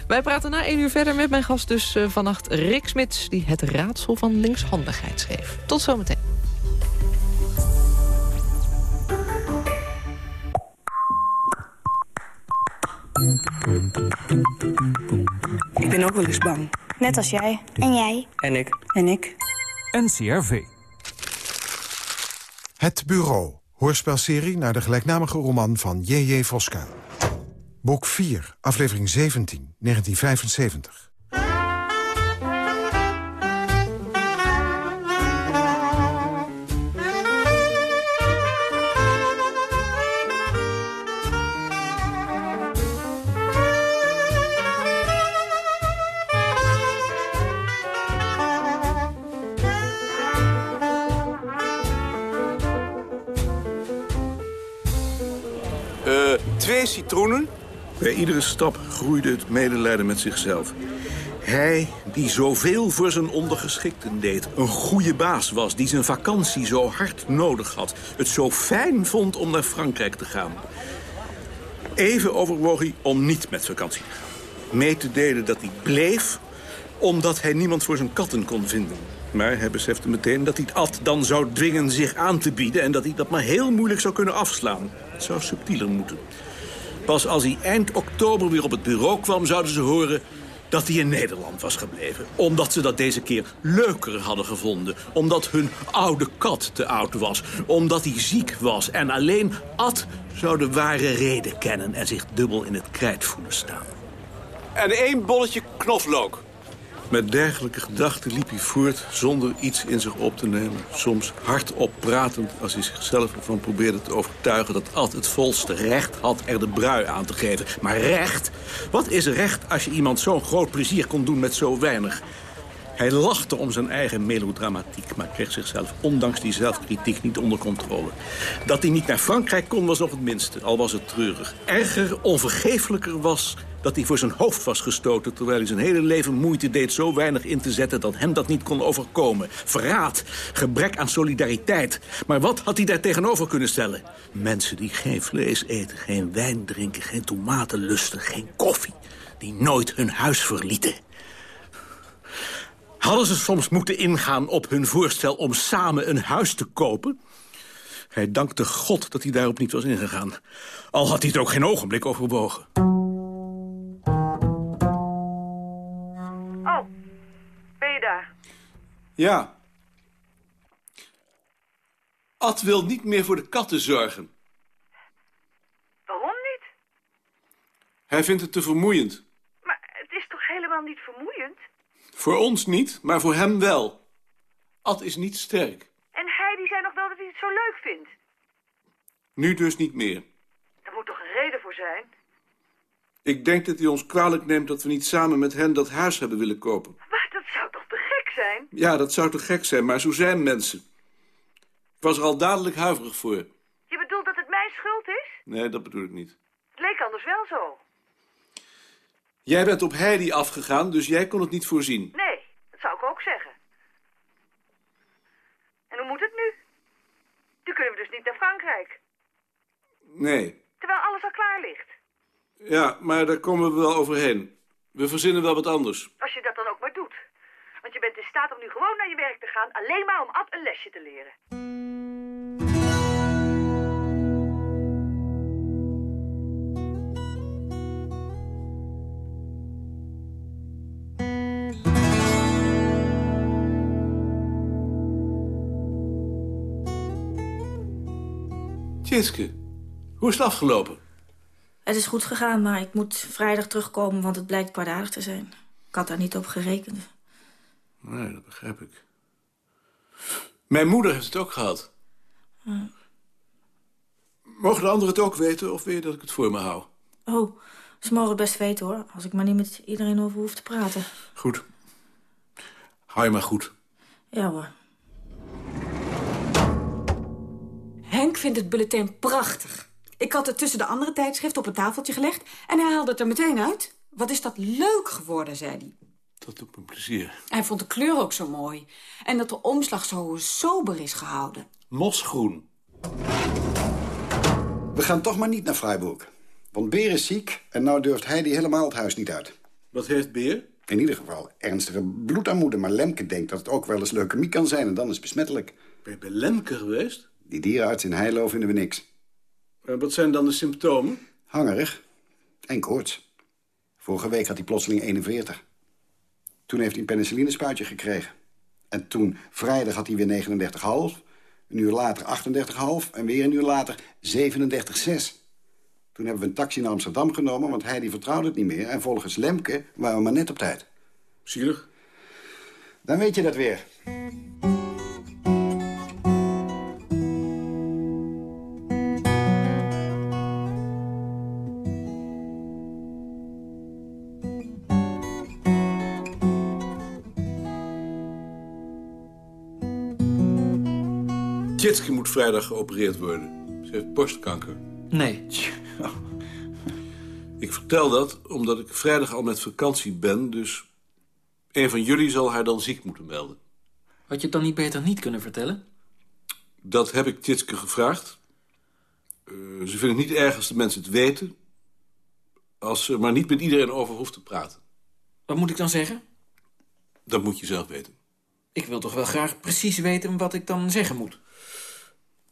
Wij praten na één uur verder met mijn gast dus eh, vannacht Rick Smits... die het raadsel van linkshandigheid schreef. Tot zometeen. Ik ben ook wel eens bang. Net als jij. En jij. En ik. En ik. NCRV. Het Bureau. Hoorspelserie naar de gelijknamige roman van J.J. Voska. Boek 4, aflevering 17, 1975. Bij iedere stap groeide het medelijden met zichzelf. Hij, die zoveel voor zijn ondergeschikten deed. Een goede baas was, die zijn vakantie zo hard nodig had. Het zo fijn vond om naar Frankrijk te gaan. Even overwoog hij om niet met vakantie. Mee te delen dat hij bleef, omdat hij niemand voor zijn katten kon vinden. Maar hij besefte meteen dat hij Ad dan zou dwingen zich aan te bieden... en dat hij dat maar heel moeilijk zou kunnen afslaan. Het zou subtieler moeten. Pas als hij eind oktober weer op het bureau kwam... zouden ze horen dat hij in Nederland was gebleven. Omdat ze dat deze keer leuker hadden gevonden. Omdat hun oude kat te oud was. Omdat hij ziek was. En alleen Ad zou de ware reden kennen... en zich dubbel in het krijt voelen staan. En één bolletje knoflook. Met dergelijke gedachten liep hij voort zonder iets in zich op te nemen. Soms hardop pratend als hij zichzelf ervan probeerde te overtuigen... dat Ad het volste recht had er de brui aan te geven. Maar recht? Wat is recht als je iemand zo'n groot plezier kon doen met zo weinig? Hij lachte om zijn eigen melodramatiek, maar kreeg zichzelf ondanks die zelfkritiek niet onder controle. Dat hij niet naar Frankrijk kon was nog het minste, al was het treurig. Erger, onvergeeflijker was dat hij voor zijn hoofd was gestoten... terwijl hij zijn hele leven moeite deed zo weinig in te zetten... dat hem dat niet kon overkomen. Verraad, gebrek aan solidariteit. Maar wat had hij daar tegenover kunnen stellen? Mensen die geen vlees eten, geen wijn drinken, geen tomaten lusten, geen koffie. Die nooit hun huis verlieten. Hadden ze soms moeten ingaan op hun voorstel om samen een huis te kopen? Hij dankte God dat hij daarop niet was ingegaan. Al had hij het ook geen ogenblik overwogen. Ja. Ad wil niet meer voor de katten zorgen. Waarom niet? Hij vindt het te vermoeiend. Maar het is toch helemaal niet vermoeiend? Voor ons niet, maar voor hem wel. Ad is niet sterk. En hij die zei nog wel dat hij het zo leuk vindt. Nu dus niet meer. Daar moet toch een reden voor zijn? Ik denk dat hij ons kwalijk neemt dat we niet samen met hen dat huis hebben willen kopen. Maar dat zou toch te gek zijn? Ja, dat zou te gek zijn, maar zo zijn mensen. Ik was er al dadelijk huiverig voor. Je bedoelt dat het mijn schuld is? Nee, dat bedoel ik niet. Het leek anders wel zo. Jij bent op Heidi afgegaan, dus jij kon het niet voorzien. Nee, dat zou ik ook zeggen. En hoe moet het nu? Nu kunnen we dus niet naar Frankrijk. Nee. Terwijl alles al klaar ligt. Ja, maar daar komen we wel overheen. We verzinnen wel wat anders. Als je dat dan ook maar doet. Want je bent in staat om nu gewoon naar je werk te gaan... alleen maar om Ad een lesje te leren. Tjitske, hoe is het afgelopen? Het is goed gegaan, maar ik moet vrijdag terugkomen, want het blijkt kwaadaardig te zijn. Ik had daar niet op gerekend. Nee, dat begrijp ik. Mijn moeder heeft het ook gehad. Uh, Mogen de anderen het ook weten, of wil je dat ik het voor me hou? oh, ze mogen het best weten, hoor. Als ik maar niet met iedereen over hoef te praten. Goed. Hou je maar goed. Ja, hoor. Henk vindt het bulletin prachtig. Ik had het tussen de andere tijdschriften op een tafeltje gelegd... en hij haalde het er meteen uit. Wat is dat leuk geworden, zei hij. Dat doet me plezier. Hij vond de kleur ook zo mooi. En dat de omslag zo sober is gehouden. Mosgroen. We gaan toch maar niet naar Freiburg. Want Beer is ziek en nou durft Heidi helemaal het huis niet uit. Wat heeft Beer? In ieder geval ernstige bloedarmoede. Maar Lemke denkt dat het ook wel eens leukemie kan zijn... en dan is het besmettelijk. Ben je bij Lemke geweest? Die dierenarts in Heilo vinden we niks. En wat zijn dan de symptomen? Hangerig en koorts. Vorige week had hij plotseling 41. Toen heeft hij een penicillinespuitje gekregen. En toen, vrijdag, had hij weer 39,5. Een uur later 38,5 en weer een uur later 37,6. Toen hebben we een taxi naar Amsterdam genomen, want hij die vertrouwde het niet meer. En volgens Lemke waren we maar net op tijd. Zielig. Dan weet je dat weer. Tjitske moet vrijdag geopereerd worden. Ze heeft borstkanker. Nee. Ik vertel dat omdat ik vrijdag al met vakantie ben, dus een van jullie zal haar dan ziek moeten melden. Had je het dan niet beter niet kunnen vertellen? Dat heb ik Tjitske gevraagd. Eh, ze vindt het niet erg als de mensen het weten, als ze maar niet met iedereen over hoeft te praten. Wat moet ik dan zeggen? Dat moet je zelf weten. Ik wil toch wel graag precies weten wat ik dan zeggen moet.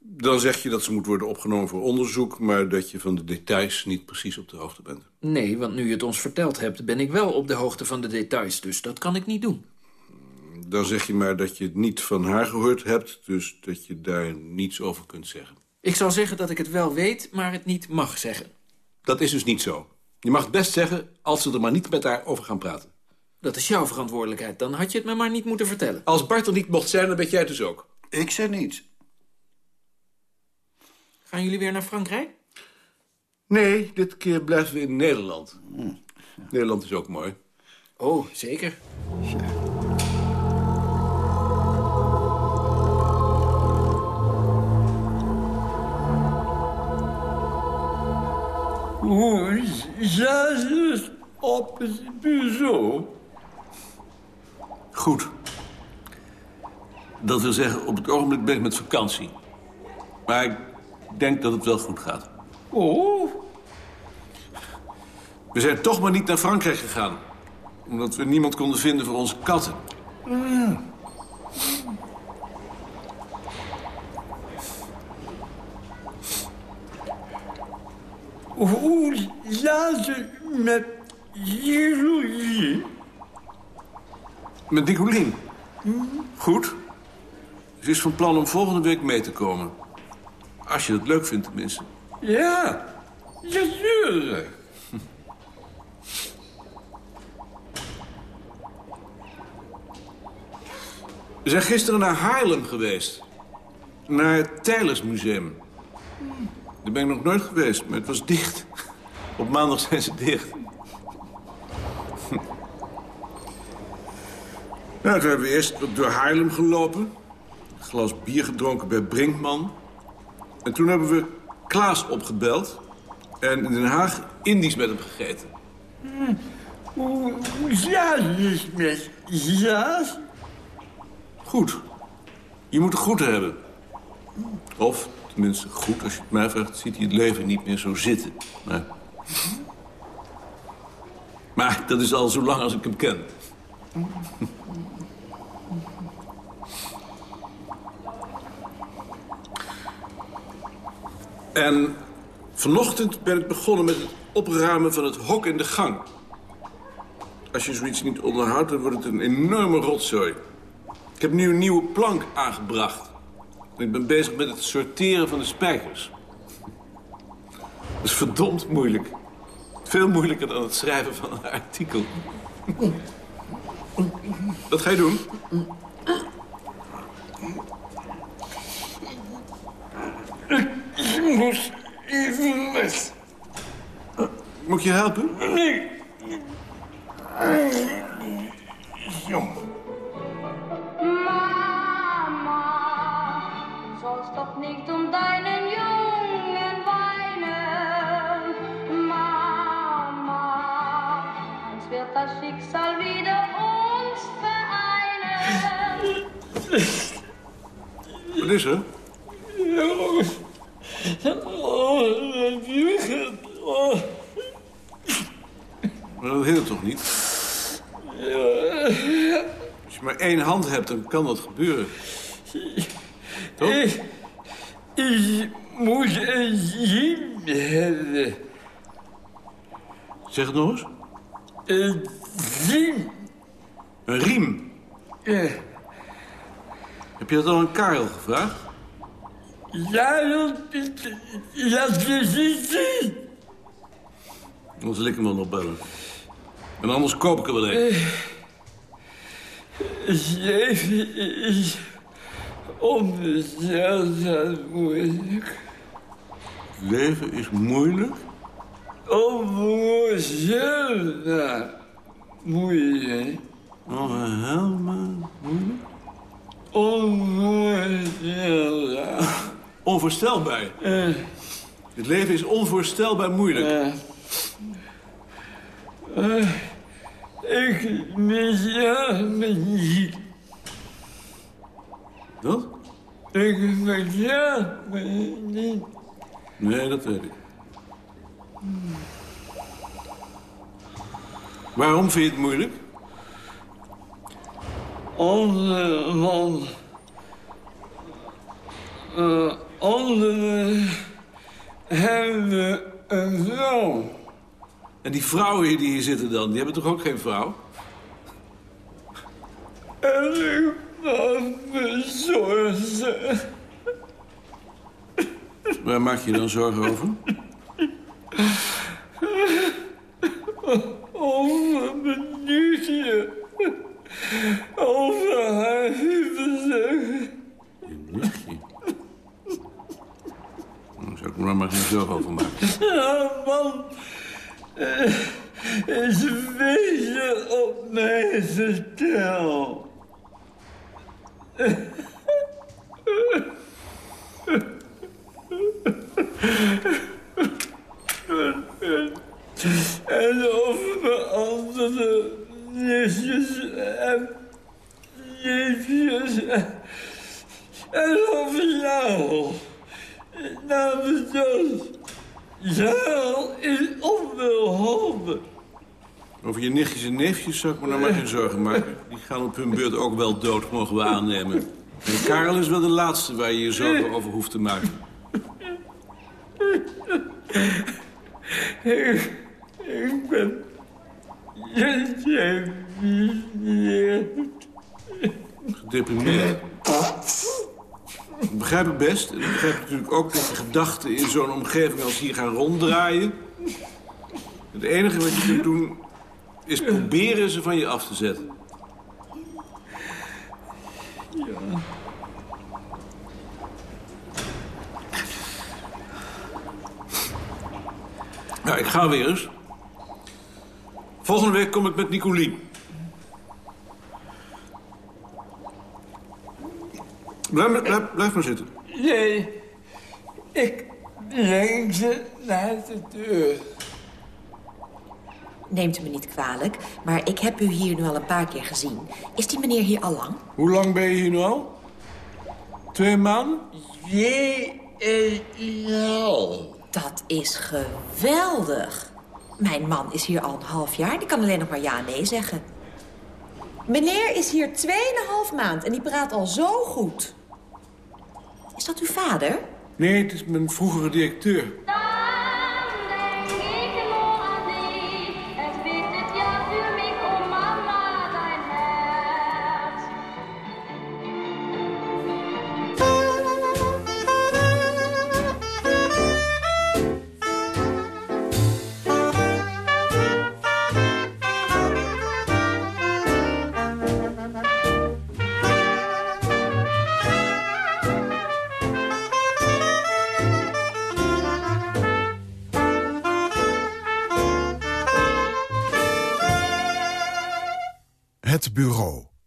Dan zeg je dat ze moet worden opgenomen voor onderzoek... maar dat je van de details niet precies op de hoogte bent. Nee, want nu je het ons verteld hebt... ben ik wel op de hoogte van de details, dus dat kan ik niet doen. Dan zeg je maar dat je het niet van haar gehoord hebt... dus dat je daar niets over kunt zeggen. Ik zal zeggen dat ik het wel weet, maar het niet mag zeggen. Dat is dus niet zo. Je mag het best zeggen als ze er maar niet met haar over gaan praten. Dat is jouw verantwoordelijkheid. Dan had je het me maar niet moeten vertellen. Als Bart er niet mocht zijn, dan ben jij het dus ook. Ik zeg niets. Gaan jullie weer naar Frankrijk? Nee, dit keer blijven we in Nederland. Nederland is ook mooi. Oh, zeker. Hoe zat het op het bureau? Goed. Dat wil zeggen, op het ogenblik ben ik met vakantie. Maar ik denk dat het wel goed gaat. Oh, We zijn toch maar niet naar Frankrijk gegaan. Omdat we niemand konden vinden voor onze katten. ah. Hoe zat het met Jeroen? Met Nicolien. Goed. Ze is van plan om volgende week mee te komen. Als je het leuk vindt, tenminste. Ja, natuurlijk. We zijn gisteren naar Haarlem geweest. Naar het Tijlersmuseum. Daar ben ik nog nooit geweest, maar het was dicht. Op maandag zijn ze dicht. Nou, toen hebben we eerst door Haarlem gelopen. Een glas bier gedronken bij Brinkman. En toen hebben we Klaas opgebeld. En in Den Haag Indisch met hem gegeten. hoe hoe het met Jaas? Goed. Je moet het goed hebben. Of, tenminste goed, als je het mij vraagt... ziet hij het leven niet meer zo zitten. Maar, maar dat is al zo lang als ik hem ken. En vanochtend ben ik begonnen met het opruimen van het hok in de gang. Als je zoiets niet onderhoudt, dan wordt het een enorme rotzooi. Ik heb nu een nieuwe plank aangebracht. Ik ben bezig met het sorteren van de spijkers. Dat is verdomd moeilijk. Veel moeilijker dan het schrijven van een artikel. Wat ga je doen? Ik moet even weg. Moet ik je helpen? Nee. Jong. Sollst doch nicht um deinen Jungen weinen, Mama. Einst wird das Schicksal wieder uns vereinen. Wat is er? Oh, Maar dat heet toch niet? Als je maar één kan dat gebeuren. Toch? Ik, ik moet een zin hebben. Zeg het nog eens. Een zin. Een riem. Ja. Heb je dat al aan Karel gevraagd? Ja, dat is... Dat is niet. Dan zal ik hem wel nog bellen. En anders koop ik er wel een. Het leven is onbestelbaar moeilijk. Het leven is moeilijk. Onvoorstelbaar moeilijk. Onhelemaal moeilijk? Onvoorstelbaar. Onvoorstelbaar. Het leven is onvoorstelbaar moeilijk. Eh, ik mis jou niet. Wat? Ik mis jou niet. Nee, dat weet ik. Waarom vind je het moeilijk? Andere man. Uh, anderen hebben een vrouw. En die vrouwen hier die hier zitten dan, die hebben toch ook geen vrouw? En ik me zorgen. Waar maak je dan zorgen? Over mijn nichtje. Over haar huwelijk. Je nichtje? Daar zou ik me maar geen zorgen over maken. Ja, man. eh, Is wezen op mij vertel. En over mijn andere nichtjes en neefjes. En over jou. Namens ons. Jou is onbeholpen. Over je nichtjes en neefjes zou ik me nou maar geen zorgen maken. Die gaan op hun beurt ook wel dood, mogen we aannemen. En Karel is wel de laatste waar je je zorgen over hoeft te maken. Ik, ik ben gedeprimeerd. Gedeprimeerd. Dat begrijp ik best. En ik begrijp natuurlijk ook dat je gedachten in zo'n omgeving als hier gaan ronddraaien. Het enige wat je kunt doen is proberen ze van je af te zetten. Ja. Nou, ik ga weer eens. Volgende week kom ik met Nicolien. Blijf, maar- zitten. Nee, ik ze naar de deur. Neemt u me niet kwalijk, maar ik heb u hier nu al een paar keer gezien. Is die meneer hier al lang? Hoe lang ben je hier nu al? Twee maanden? J-E-L. Dat is geweldig. Mijn man is hier al een half jaar. Die kan alleen nog maar ja en nee zeggen. Meneer is hier 2,5 maand en die praat al zo goed. Is dat uw vader? Nee, het is mijn vroegere directeur.